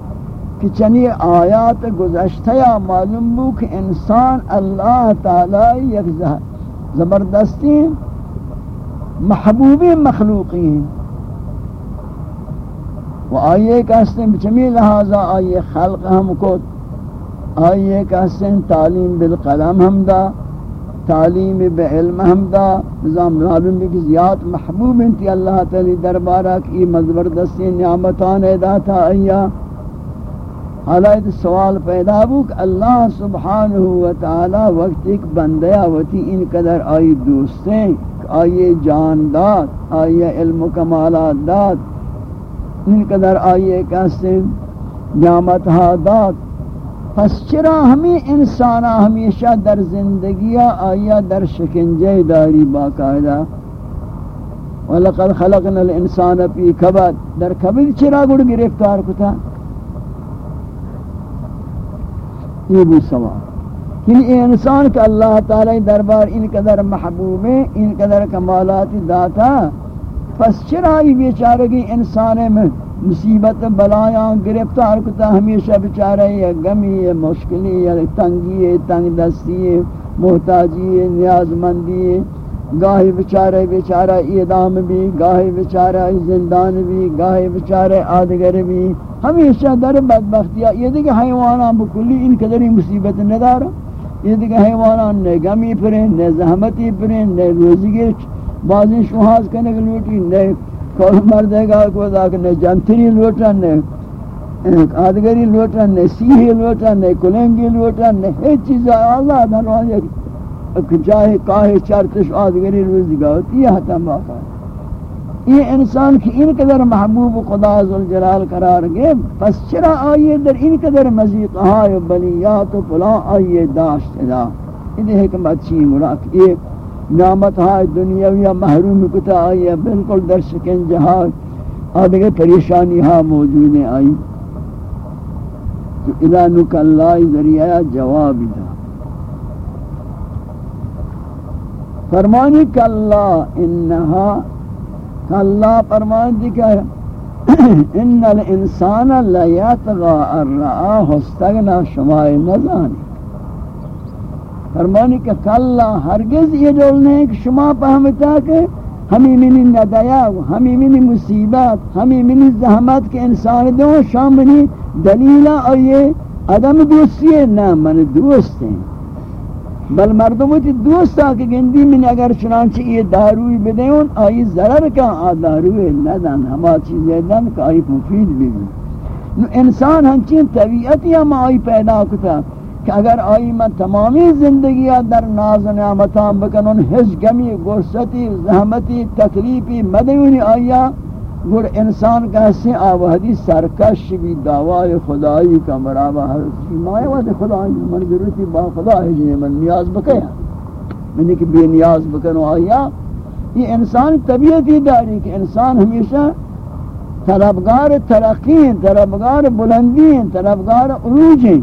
کہ چنی آیات گزشتہ معلوم بو کہ انسان اللہ تعالی یک زبردستی محبوبی مخلوقی ہیں۔ و آئیے کہستے ہیں بچمی لہذا آئیے خلق ہم کو، آئیے کہستے ہیں تعلیم بالقلم ہم دا، تعلیم بے علم حمدہ نظام معلوم بھی کہ زیاد محبوب انتی اللہ تعالی دربارہ کی مزبردستی نعمتان ادا تھا ایا حالات سوال پیدا ہو کہ اللہ سبحانہ و تعالی وقت ایک بندیا وتی ان قدر آئی دوستیں آئی جان داد آئی علم و کمالات داد، ان قدر آئی کہتے نعمت ہا داد۔ پس چرا ہمیں انسانا ہمیشہ در زندگی آیا در شکنجے داری باقاعدہ۔ وَلَقَدْ خَلَقْنَا الْإِنسَانَ فِي كَبَدْ در کبد چرا گڑ گرفتار کتا؟ یہ بھی سوال کہ انسان کہ اللہ تعالی دربار ان قدر محبوب ہے ان قدر کمالات داتا، پس چرائی بیچارگی انسان میں مصیبت، بلایاں، گرفتار کتا، ہمیشہ بیچارہ یا گمی یا مشکلی یا تنگی تنگ دستی محتاجی نیاز مندی گاہی بچارے بیچارہ اعدام بھی، گاہی بچارہ زندان بھی، گاہی بچارے آدگر بھی۔ ہمیشہ در بدبختیا یہ دیکھ حیوانان بکلی ان قدری مصیبت ندارا یہ دیکھ حیوانان نے گمی پریں نے زحمتی پریں نے روزی کے بعضی شوہاز کرنے کے لوٹی نے کول مردے گا کو داک نے جنتری لوٹن نے آدگری لوٹن نے سیہی لوٹن نے کلنگی لوٹن نے ہیچ چیز۔ اللہ دنوان یک جاہے کاہے چارتش آدگری روزی گا ہوتی ہے حتم باقا یہ انسان کی ان قدر محبوب خدا ذوالجلال قرار گئے، پس چرا آئیے در ان قدر مزید آئے بلیات و پلا آئیے داشت دا۔ یہ حکمت چی مراک یہ نعمت ہائے دنیاوی محروم کتا آئیے، بالکل در شکن جہاز آدھگے پریشانی ہاں موجود آئی۔ تو الانک اللہ ذریعہ جواب دا فرمانی کاللہ انہا اللہ فرمان دی کہ ان الانسان لا یتغا الرآہ استغنا، شما نزانی۔ فرمانی کہ کلا ہرگز یہ جولنے ہیں کہ شما پہمتا کہ ہمیں منی ندیا ہمیں منی مصیبت ہمیں منی زحمت کے انسان دوں شامنی دلیلہ اور یہ عدم دوستی ہے نا من دوست ہیں۔ بل مردم تی دوستا کہ گندی من اگر چنانچہ یہ داروی بدیون آئی ضرر کا آ داروی ندن. ہما چیزیں دن کہ آئی مفید بھی نو انسان ہنچین طبیعتی ہم آئی پیدا کتا کہ اگر آئی من تمامی زندگی در ناز و نعمتان بکنن حس گمی گرستی زحمتی، تکلیفی، مدیونی آیا گر انسان کہتے آوہدی سرکش بھی دعوی خدایی کا مرابہ حضرت مائے وقت خدایی من ضرورتی با خدای جنہیں من نیاز بکیا میں نے کہ بے نیاز بکنو آیا۔ یہ انسان طبیعتی داری کہ انسان ہمیشہ طلبگار ترقی ہیں طلبگار بلندی ہیں طلبگار عروج ہیں۔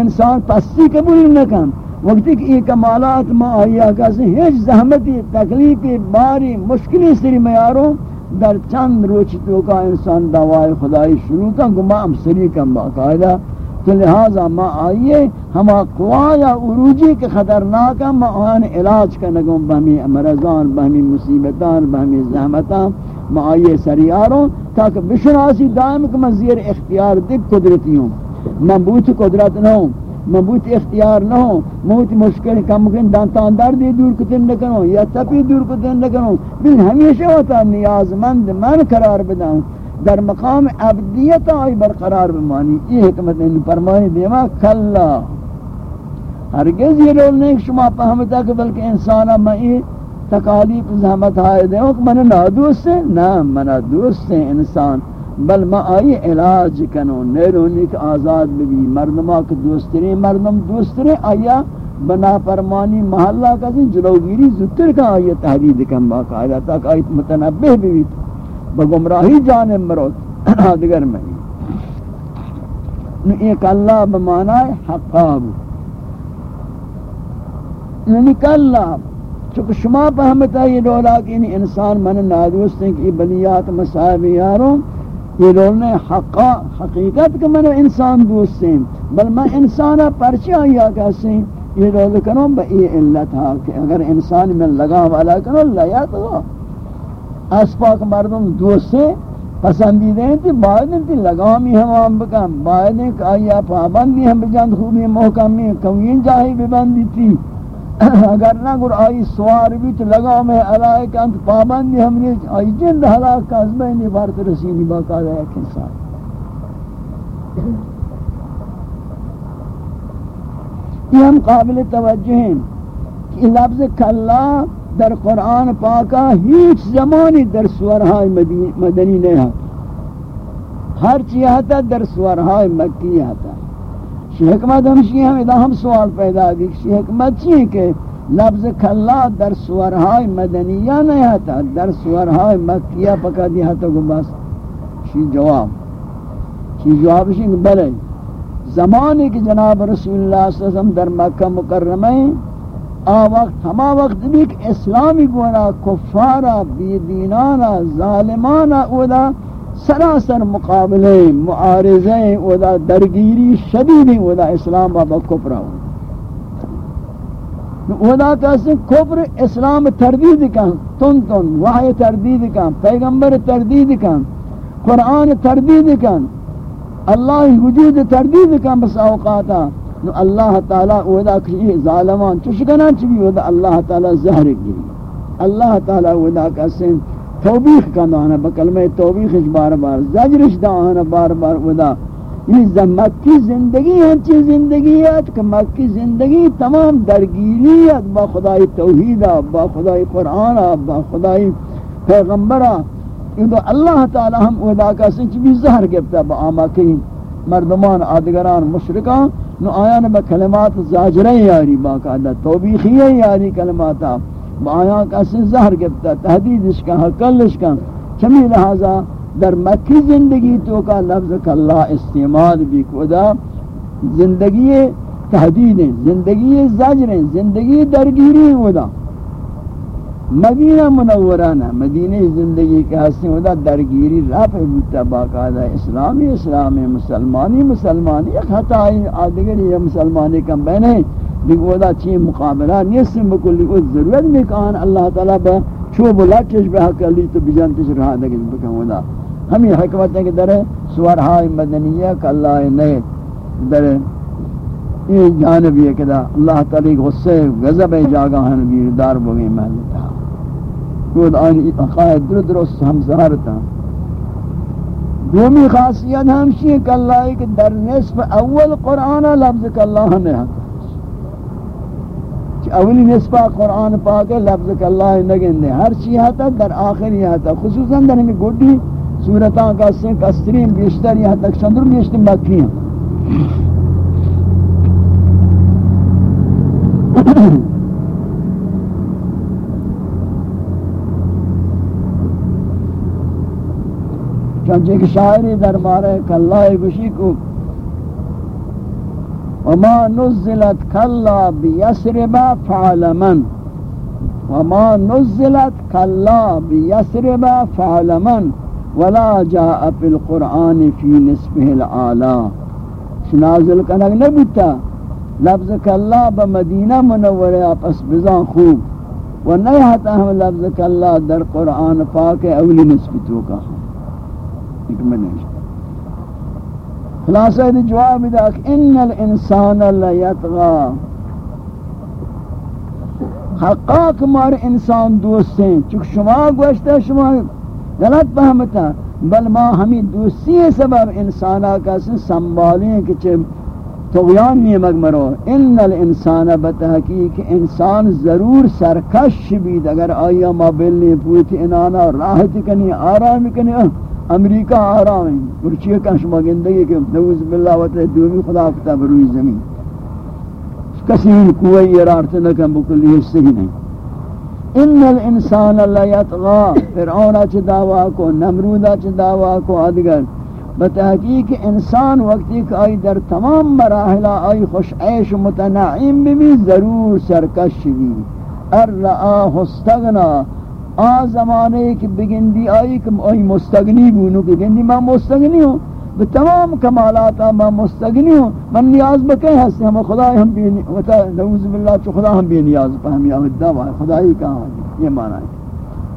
انسان پستی قبول نکن وقتی کہ یہ کمالات ما آیا کہتے ہیں ہیچ زحمتی، تکلیفی، باری، مشکلی سری میاروں در چند روچ تو کا انسان دوائے خدای شروع کا گما ہم سری کم باقاعدہ تو لہذا ما آئیے، ہما قوایا عروجی کے خطرناک ما آن علاج کا نگم بہمی مرضان بہمی مصیبتان بہمی زحمتان، ما آئیے سریاروں تاکہ بشناسی دائم کہ زیر اختیار دک قدرتی ہوں میں بوت قدرت نہ ہوں مبوت اختیار نہ ہو موت مشکل کم کن دانتان در دی دور کتن نکنو یا تپی دور کتن نکنو بل ہمیشہ ہوتا نیاز مند من قرار بداؤں۔ در مقام عبدیت آئی برقرار بمانی۔ یہ حکمت انہی فرمانی دیما کلا ہرگز یہ رول نہیں شما پہمتا کہ بلکہ انسانا میں تکالیف زحمت آئے دے کہ من نادوست ہے نا من دوست ہے انسان۔ بل ما آئی علاج کنو نیرونی کہ آزاد بھی مردمہ کے دوستری مردم دوستری آیا بنا فرمانی محلہ کا دن جلوگیری زتر کا آئی تحرید کن باقاعدہ تاک آئی متنبہ بھی بگمراہی جانب مروت دیگر میں۔ ایک اللہ بمانا ہے حقاب یعنی کہ اللہ، چونکہ شما پہمتا یہ دولا کہ انسان من نادوست ہیں کہ یہ بلیات مصائب یاروں یہ لولنے حقا حقیقت کہ میں انسان دوست ہیں بل میں انسانا پرچہ آیا کہتے ہیں یہ لول کنو با یہ علت ہا کہ اگر انسان میں لگا والا کنو لیا تو اسپاک مردم دوست ہیں پسندیدہ ہیں تی، باید ہیں تی لگامی ہم آم بکن، باید ہیں کہ آیا پابندی ہم بجاند، خوبی محکمی کوین جاہی ببندی تھی اگر نہ گر آئی سوار بھی تو لگا میں علائے کہ انت پابندی ہم نے آئی جند حلاق کا از میں نہیں بارت رسیمی باقا رہا ایک انسان۔ یہ ہم قابل توجہ ہیں کہ لفظ کلا در قرآن پاکا ہیچ زمانی در سورہائی مدنی نہیں ہے ہر چیہتا در سورہائی مکی ہاتا۔ ہے حکمت ہمشی ہم ادا ہم سوال پیدا دی کہ حکمت چی ہے کہ لفظ کلا در سورہائی مدنیہ نہیں آتا، در سورہائی مکیہ پکا دی ہاتا کو بس۔ شی جواب۔ شی جواب شی بلے، زمانے کی جناب رسول اللہ صلی اللہ علیہ وسلم در مکہ مکرمہ آ وقت ہما وقت بھی کہ اسلامی گونا کفارا بی دینانا ظالمانا اودا سراسر مقابلے معارضیں ودا درگیری شدید ودا اسلام بابا کفرہ ودا کسی کفر اسلام تردید کن تن تن وحی تردید کن پیغمبر تردید کن قرآن تردید کن اللہ وجود تردید کن بس اوقاتا. نو اللہ تعالی ودا کسی ظالمان چشکنا چبی ودا اللہ تعالی زہر گری اللہ تعالی ودا کسی توبیخ کن دانا بکلمہ توبیخش بار بار، زجرش دانا بار بار ودا۔ یہ مکی زندگی ہنچی زندگی ہے؟ کہ مکی زندگی تمام درگیریت با خدای توحیدہ با خدای قرآنہ با خدای پیغمبرہ یہ اللہ تعالی ہم ادا کا سنچ بھی زہر گفتا با آماکی مردمان، آدگران، مشرکان۔ نو آیان با کلمات زاجرین یاری باقاعدہ توبیخی یاری کلماتا با آیان کا سنچ زہر گفتا، تحدیدش کا حقلش کا چمی لہذا در مکی زندگی تو کا لفظ کلا استعمال بھی کدا. زندگی تحدید ہیں زندگی زجر ہیں زندگی درگیری ہیں ودا مدینہ منورانہ مدینہ زندگی کے حسن ودا درگیری رفع بودتا باقاعدہ اسلامی اسلامی مسلمانی مسلمانی ایک خطائی، آدگری یا مسلمانی کم بہنے. لیکن ودا چی مقابلہ نیسن بکلی اس ضرورت میں کہاں اللہ تعالیٰ با چوب اللہ لکش بحق علی تو بجانتش رہا دگل بکن ودا۔ ہمیں حکمت ہے کہ در سورہائی مدنیہ کا اللہ نئے در یہ جانب یہ کہ اللہ تعالی غصے غضب جاگا ہن ویر دار بگے محلتا خود آن عقائد در درست ہم ظاہرتا دومی خاصیت ہمشی کہ اللہ کہ در نصف اول قرآن لفظ کہ اللہ ہمیں حق کہ اولی نصف قرآن پاک لفظ کہ اللہ نگن دے ہر چیز ہے در آخری ہے خصوصا در ہمیں گوڑی صورتاں کا سن کسترین بیشتر یہاں تک چندر بیشتر مکی ہیں۔ چونچہ کہ شاعری دربارہ کلہ گوشی کو وما نزلت کلا بیسرب فعلمن وما نزلت کلا بیسرب فعلمن ولا جاء في القرآن في نسبه العالا شنازل کنگ نبیتا لفظ کلا بمدینہ منورہ پس بزان خوب. و نیہتا ہم لفظ کلا در قرآن پاک اولی نسبتو کا. خلاصہ دی جواب دا کہ ان الانسان لیتغا حقاق مار انسان دوست ہیں. چک شما گوشتا شما غلط فهمتا بل ما ہمیں دوسری سبب انسانا کا سنبھالیں کہ چھے تغیان نیمک مرو. ان الانسان بتحقیق انسان ضرور سرکش بید اگر آیا ما بلنی پویتی انانا راحت کنی آرام کنی امریکہ آرام ہے۔ برچیہ کنش ما گندگی کہ نوز باللہ وطہ دومی خدا کتا بروی زمین۔ کسی کوئی ارارت نکن بکلی حصہ ہی نہیں۔ ان الانسان لا یطغا فرعون چ دعوا کو، نمرود چ دعوا کو ادگر بتحقیق انسان وقتی کہ آئی در تمام مراحل آئی خوش عیش متنعیم بھی ضرور سرکش بھی ار رآہ استغنا۔ آ زمانے کی بگندی، آئی کہ آئی مستغنی بونو کہ گندی میں مستغنی ہوں۔ بتمام کمالات ما مستغنی ہوں۔ من نیاز بکے ہستے ہم خدا ہم بھی نعوذ باللہ، چو خدا ہم بھی نیاز پہ ہم یاد دعوا خدای کہاں ہے یہ معنی ہے۔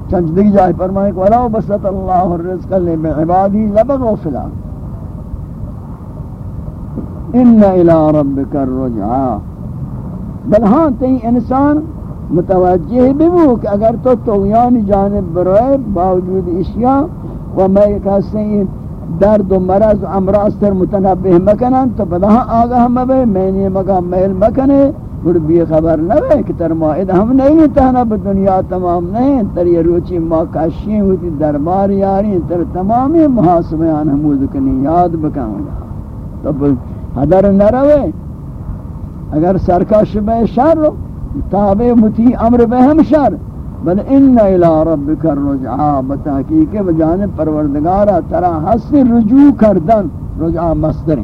چند دیکھ جائے، فرمائے کہ وَلَوْ بَسَتَ اللَّهُ الرِّزْقَ لِبِعِبَادِهِ لَبَغُوا فِي الْأَرْضِ ان الى ربك الرجعا بل ہاں تئی انسان متوجہ بھی کہ اگر تو طغیان جانب برائے باوجود اشیاء و میں کہتے ہیں درد و مرض و امراض تر متنبه مکنن، تو بدا آگاہ مبے، میں نے مگا میل مکنے، بڑ بھی خبر نہ ہے کہ تر مائد ہم نہیں تہنا دنیا تمام نہیں تر یہ روچی ما کاشی ہوتی دربار یاری تر تمام محاسبیان حمود کنی یاد بکاؤں گا۔ تو حدر نہ روے اگر سرکش بے شر رو تابع متی امر بے ہم شر بل ان الى ربك الرجعا بتحقیق بجانب پروردگارا، ترا حس رجوع کردن. رجعا مصدر.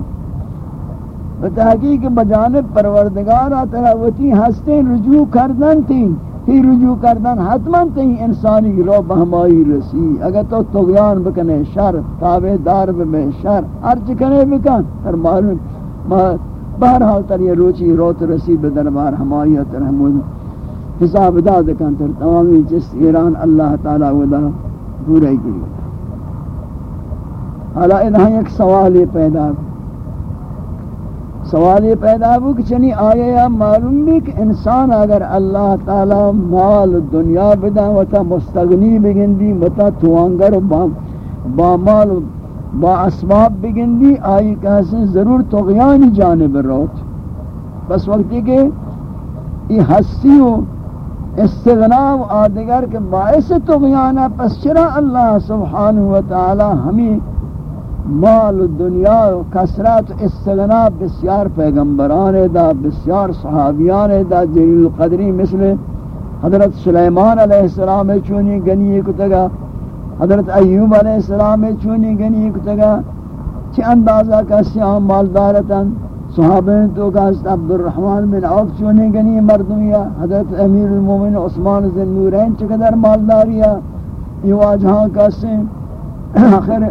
بتحقیق بجانب پروردگارا، ترا وتی ہستے رجوع کردن تھی. ہی رجوع کردن حتما تھی انسانی رو بہمائی رسی. اگر تو طغیان بکنے شر، تابع دار بے شر. ارچ کنے بکن، تر معلوم بہرحال تر یہ روچی روت رسی بدربار ہمایت رحمود حساب داد کن تر تمامی جس ایران اللہ تعالی ودا پورا گری حالا انہاں ایک سوال پیدا سوال یہ پیدا ہو کہ چنی آیا یا معلوم بھی کہ انسان اگر اللہ تعالی مال دنیا بدا وتا مستغنی بگندی وتا توانگر با, با مال با اسباب بگندی، آئی کہاسن ضرور تغیانی جانب روت. بس وقتی کہ یہ ہستی و استغنا و آدگر کے باعث تغیانہ پس چرا اللہ سبحانہ وتعالی ہمیں مال دنیا و کسرت و استغنا بسیار پیغمبران دا، بسیار صحابیان دا، جلیل قدری مثل حضرت سلیمان علیہ السلام چونی گنی کتگا. حضرت ایوب علیہ السلام چونی گنی کتگا چی اندازہ کا سیام مالدارتا صحابین تو کا عبد الرحمن بن عوف چونی گنی مردمیا حضرت امیر المومن عثمان ذن نورین چقدر مالداریا یہ واجہاں کا سیم آخر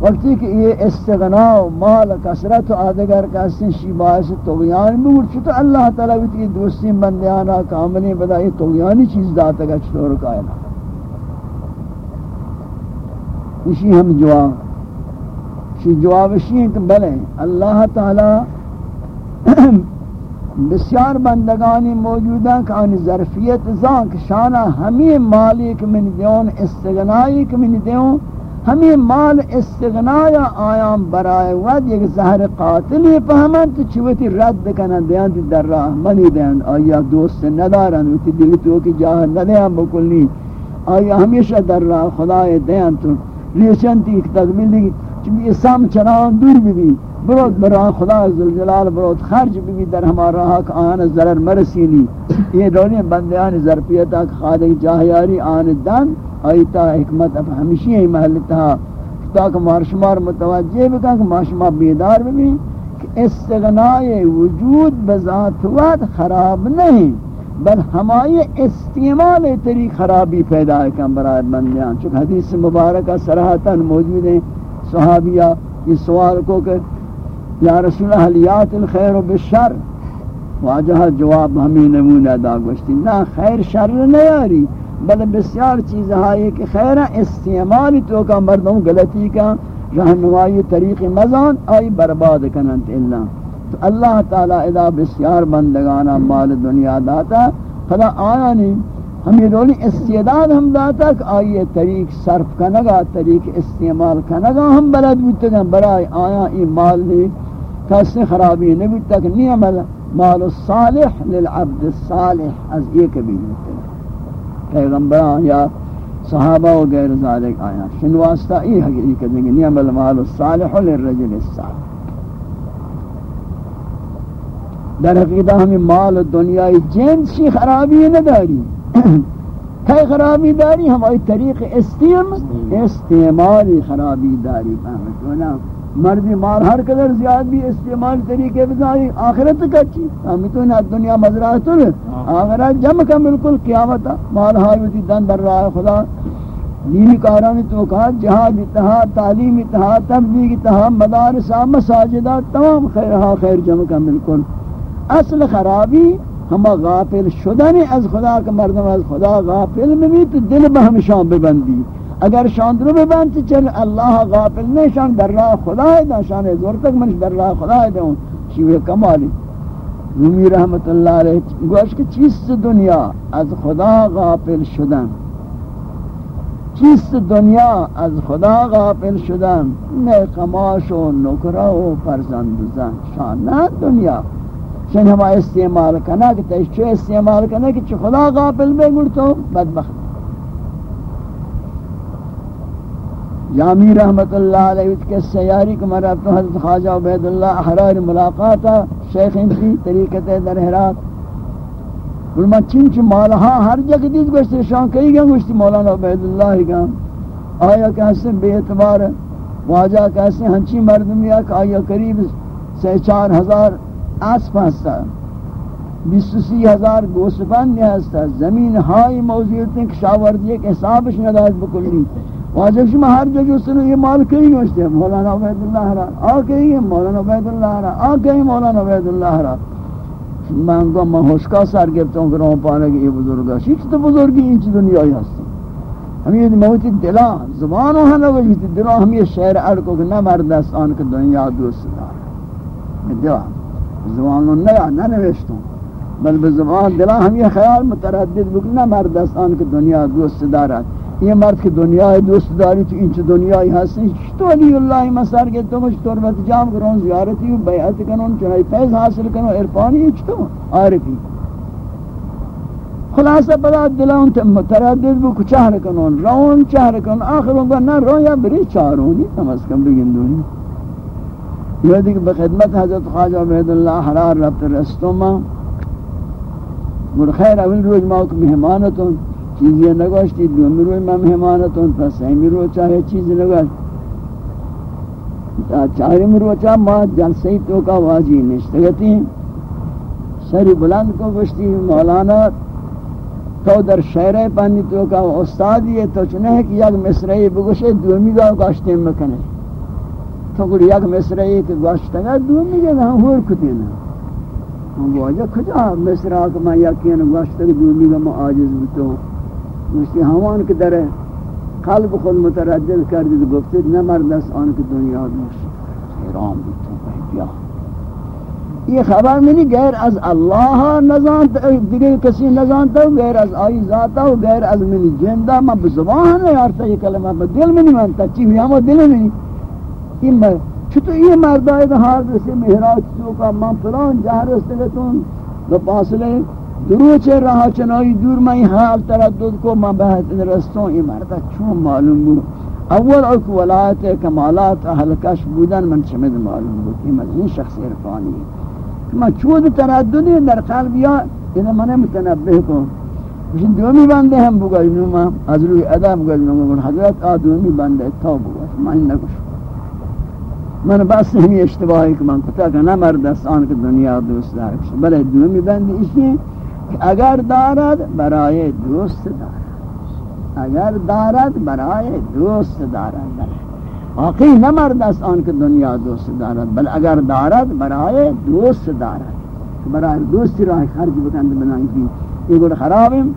وقتی کہ یہ استغنا و مال کسرت و آدگر کا سن شی باعث طغیان بگور چھتو اللہ تعالیٰ بیتی دوستی بندیانا کاملی بدا یہ طغیانی چیز داتا گا چھتو رکائنا اسی ہم جواب شی جواب شی ہیں کہ بلے اللہ تعالی بسیار بندگانی موجودہ کہ آنی ظرفیت زان کہ شانا ہمیں مالی کہ من دیون، استغنائی کہ من دیون، ہمیں مال استغنایا آیام برائے ود، یک زہر قاتلی پہمن تو چوتی رد کنا دیان تی در راہ منی دیان، آیا دوست ندارن وتی دل کی جاہ ندیان بکلی آیا ہمیشہ در راہ خدا دیان تو لیچن تی ایک تقبیل دیگی چمی اسام چنان دور بھی بھی برود برا خدا زلجلال برود خرج بھی بھی در ہمارا حق آن ضرر مرسینی. یہ دونی بندیان ظرفیتا خادق جاہیاری آن دن آیتا حکمت اب ہمیشہ ہی محل تھا تاکہ مارشمار متوجہ بکا کہ مارشمار بیدار بھی کہ استغناء وجود بذات وقت خراب نہیں بل ہمائی استعمال تری خرابی پیدا ہے کم برای بندیاں چونکہ حدیث مبارکہ سراحتاً موجود ہیں۔ صحابیہ یہ سوال کو کہ یا رسول حلیات الخیر و بالشر؟ واجہ جواب ہمیں نمونہ دا گوشتی نا خیر شر نیاری بل بسیار چیز ہے کہ خیر استعمال تو کا مردوں غلطی کا رہنمائی طریق مزان، آئی برباد کننت اللہ۔ تو اللہ تعالی ادا بسیار بندگانا مال دنیا داتا، خدا آیا نہیں۔ ہم یہ دولی استعداد ہم داتا کہ آئی طریق صرف کنگا، طریق استعمال کنگا، ہم بلد بودتا کہ برای آیا ای مال لی کسی خرابی نبودتا کہ نیم مال الصالح للعبد الصالح از ایک بھی بودتا پیغمبران یا صحابہ و غیر ذالک آیا۔ شن واسطہ ای حقیقت ہے کہ نعم الصالح للرجل الصالح۔ در حقیقت ہمیں مال دنیای جنسی خرابی نداری۔ کئی خرابی داری ہماری طریق استیم استعمالی خرابی داری۔ فهمت مردی مال ہر قدر زیاد بھی استعمال طریقے بزاری آخرت کچی ہم تو نہ دنیا مزرعت ہے آخرت جمع کا بالکل قیامت مال ہائی ہوتی دن در رہا خدا۔ دینی کارانی تو کہا جہاد اتحاد تعلیم اتحاد تبلیغ اتحاد مدارسہ مساجدہ تمام خیر ہاں خیر جمع کا بالکل۔ اصل خرابی ہما غافل شدن از خدا کا مردم از خدا غافل میں بھی تو دل بہمشان ببندی. اگر شان شاندرو ببند، تو چل اللہ غافل نہیں شان در راہ خدا ہے دا شان زور تک منش در راہ خدا ہے دوں شیوہ کمالی. رومی رحمت اللہ علیہ گوش کہ چیز دنیا؟ از خدا غافل شدن. چیز دنیا؟ از خدا غافل شدن. نئے و نکرہ و فرزند زن. شان نہ دنیا. شان ہما استعمال کنا کہ تیش استعمال کنا کہ چھ خدا غافل بے گڑ تو بدبخت جامی رحمت اللہ علیہ کے سیاری کو مرا تو حضرت خواجہ عبید اللہ احرار ملاقاتا شیخ انسی طریقت در حرات. فرما چن چن مالہا ہر جگہ دیز گوشتی شان کئی گا گوشتی مولانا عبید اللہ گا آیا کہ حسن بے اعتبار واجہ کہ حسن ہنچی مردمی کہ آیا قریب سے چار ہزار آس پہنستا بیس سی ہزار گوسفان ہستا زمین ہائی موضوعیت ہیں کہ شاوردی ایک حسابش نداز بکلی واجب شما ہر جگہ سنو یہ مال کہیں گوشتے مولانا عبید اللہ را۔ آ کہیں مولانا عبید اللہ را۔ آ کہیں مولانا عبید اللہ را۔ من گو من ہوشکا سر گرفتوں کروں پانے کہ یہ بزرگا شیچ تو بزرگی انچ دنیا ہی ہستی۔ ہمیں یہ موتی دلا زبانوں ہاں نہ وجہ دلا، ہم یہ شعر اڑ کو نہ مرد است آن کہ دنیا دوست دار۔ دلا۔ زبان نه ننوشتم بل به زبان دلا هم یه خیال متردد بکنه مرد استان که دنیا دوست دارد. این مرد که دنیا دوست داری تو این چه دنیایی هستی؟ چطوری الله مسار که تو مش تربت جام کرون زیارتی و بیعت کنون چنای فیض حاصل کنون عرفانی چطور عارفی. خلاصه بلا دلان متردد بو چهر کنون رون چهر کن آخر اون نه رون یا بری چارونی تمسکم بگین دونی یہ دیکھ بخدمت حضرت خواجہ عبید اللہ حرار ربط رستوں ماں گر خیر اول روز ماں کو مہمانتوں چیزی نگوشتی دومی روز ماں مہمانتوں پس سیمی روز چاہے چیزی نگوشت چاہیم روز چاہ ماں جلسی تو کا واجی نشتگتی. سری بلند کو گوشتی مولانا، تو در شہر پانی تو کا استاد یہ تو چنے ہے کہ یک مصرعی بگوشے دومی گاہ گاشتے مکنے تو کڑی یک مصرعی کہ گاشتے گا دومی گاہ ہم ہاں، ہور کتے نا ہم ہاں، گو آجا کجا مصرع کہ میں یقین گاشتے گا دومی گاہ میں آجز بتو مجھتی ہمان کے در قلب خود متردد کردی گفتے نہ مردس آن کی دنیا دوش حیران بتو بہتیا یہ خبر منی غیر از اللہ نزانتا دیگر کسی نزانتا غیر از آئی ذاتا و غیر از منی جندہ۔ ما بزبان ہے یارتا یہ کلمہ با دل منی مانتا چیوی ہم دل منی این مرد چطور این مردای به حال رسی مهراج تو که من فلان جهر استگتون دو فاصله؟ درو چه راه چنایی دور من حال تردد کو من به این رستون این مرد چون معلوم بود. اول اک ولایت کمالات اهل کش بودن من چمید معلوم بود؟ این از این شخص عرفانی. ما چود ترددی در قلب یا این من متنبه کن. این دومی بنده هم بگوید من از روی ادب گوید من حضرت آدومی بنده تا بگوید من نگوشم من بس همی اشتباهی که من کتا که نمرد است آن که دنیا دوست دارد. بله دومی بنده ایشی که اگر دارد برای دوست دارد. اگر دارد برای دوست دارد. بله. واقعی نہ مرد است آن که دنیا دوست دارد. بل اگر دارد برای دوست دارد. برای دوستی راه خرج بکند بنایی کی یہ گوڑ خرابیم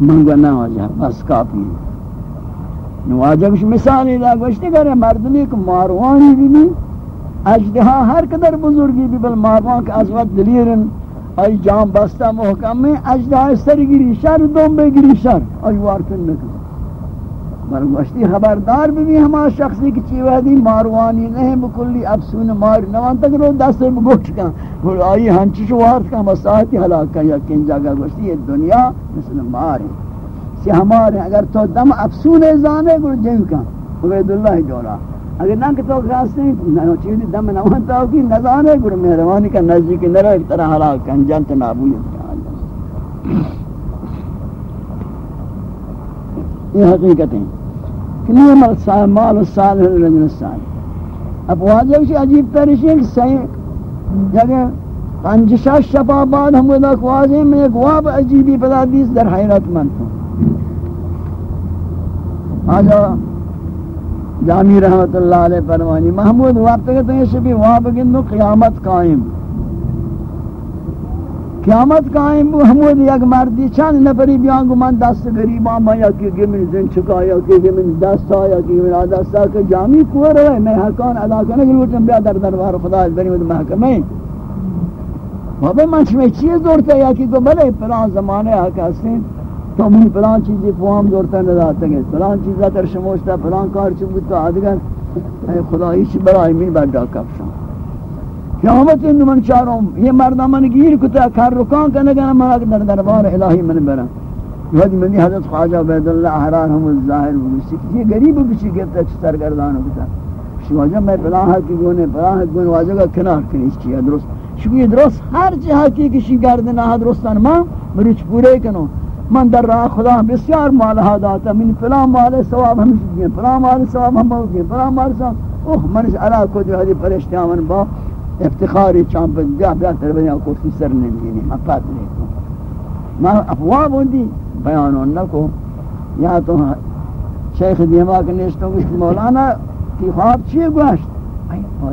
من گو نہ واجہ بس کافی. نواجہ مثالی دا گوشتی کرے مردمی کو ماروانی بھی بھی اجدہا ہر قدر بزرگی بھی بل ماروان کے ازوات دلیرن، ای جام بستا محکم میں، اجدہا سر گری شر، دوم بے گری شر، ای وارتن نکن. مرگوشتی خبردار بھی ہما شخصی کی چیوہ دی ماروانی نہیں، بکلی افسون مار نوان تک رو دست میں گوٹ کن اور آئی ہنچی شوارت کا، مساحتی حلاک کا یقین جاگا گوشتی، یہ دنیا مثل مار ہے سی ہمارے اگر تو دم افسون زانے گو جن کن عبید اللہ جورا اگر نہ کہ تو خاص نہیں چیزی دم نہ نوان تاو کی نزانے گو مہروانی کا نزدیک نرہ ایک طرح حلاک کن جنت نابوی یہ حقیقت ہے۔ کہ نعم مال الصالح للرجل الصالح اب واجب شی عجیب ترشی کہ صحیح جگہ پنج شش شفا بعد ہم ودا واضح میں ایک واب عجیبی پدا دیس در حیرت مند ہوں۔ آجا جامی رحمت اللہ علیہ فرمانی محمود واب تک تو یہ شبی واب گندو قیامت قائم قیامت قائم بو حمود یک مردی چند نفری بیان گو من دست گریبان ما یا کہ گمن زن چکا یا کہ گمن دست یا کہ گمن دست کہ جامی کو رہے میں حقان ادا کرنے کے لیے بیا در دربار خدا از بنی ود محکمہ بابا من چھ چیز دورتا یا کہ کو بلے پلان زمانے آ کے تو من پلان چیز فہم دورتا نہ داتا گے پلان چیز در شموشتا پلان کار چبوتا ادگر اے خدا ہیچ برای من بڑا کفشان قیامت ان من چاروں یہ مردہ من گیر کتا، کر رکان کا نگنا مہاک در دربار الہی من برا یہ منی حضرت خواجہ عبید اللہ احرار ہم الظاہر بگوشتی کہ یہ غریب بچی گفتا چھ سرگردان کتا. شواجہ میں پلاہ کی گونے پلاہ کی گونے واجہ کا کنار کنیس چیا درست. شکو یہ درست ہر جہاں کی کشی گردنا درستان ماں مروچ پورے کنو. من در راہ خدا بسیار مالہ داتا من پلان مال ثواب ہمیشہ دیا پلان مال ثواب ہم بہت دیا پلان مال ثواب۔ اوہ، منش علا کو جو حدی پرشتیاں من با افتخاری چامپ بیا بیا تر بیا کوشش سر نہیں نمیدینی افات نہیں کو ما افوا بودی بیان نہ کو۔ یا تو ہاں، شیخ دیما کے نشتوں کو مولانا کی خواب چی گوشت؟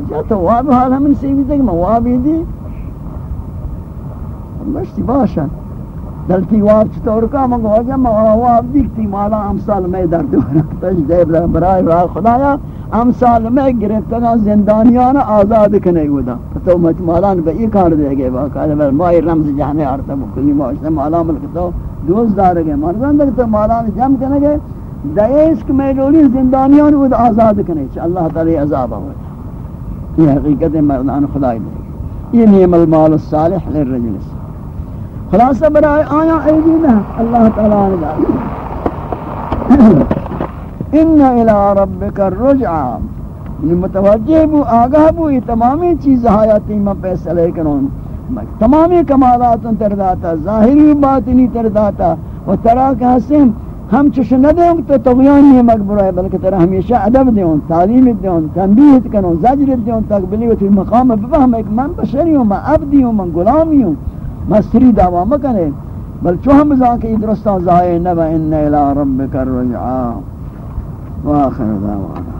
جا تو واب حال ہم سے بھی تک مواب دی۔ مشتی باشد دلتی واب چطور کا؟ منگو آجا موالا واب دیکھتی مالا امثال میں در دونا تج دے برای را خدایا امثال میں گرفتگا زندانیان آزاد کنے گودا۔ تو مجھ مالان بے ای کار دے گئے باقا بل مائی رمز جہنے آرتا مکلی موشتا مالا ملک تو دوست دار گئے۔ مردان دکتا مالان جم کنے گئے دیسک میں لولی زندانیان وہ آزاد کنے، چا اللہ تعالی عذاب ہوتا یہ حقیقت مردان خدای دے یہ نیم المال الصالح للرجل۔ الصالح خلاصہ برائے آیا ایدی ایدینا اللہ تعالی نے دار ان الى ربک الرجعہ۔ یعنی متوجہ بو، آگاہ بو، یہ تمامی چیز حیاتی میں فیصلے کروں تمامی کمالات تر داتا، ظاہری باطنی تر داتا۔ و ترا کہ حسن ہم چش نہ دیں تو تغیان نہیں مقبول ہے بلکہ ترا ہمیشہ ادب دیں تعلیم دیں تنبیہ کروں زجر دیں تقبلی و تی مقام بفهم ایک من بشری ہوں میں عبدی ہوں، من غلامی ہوں۔ مستری دعوا مکنے بل چو ہم بزا کہ درستان ظاہر نبا ان الى ربک الرجعہ واخر دعوانا.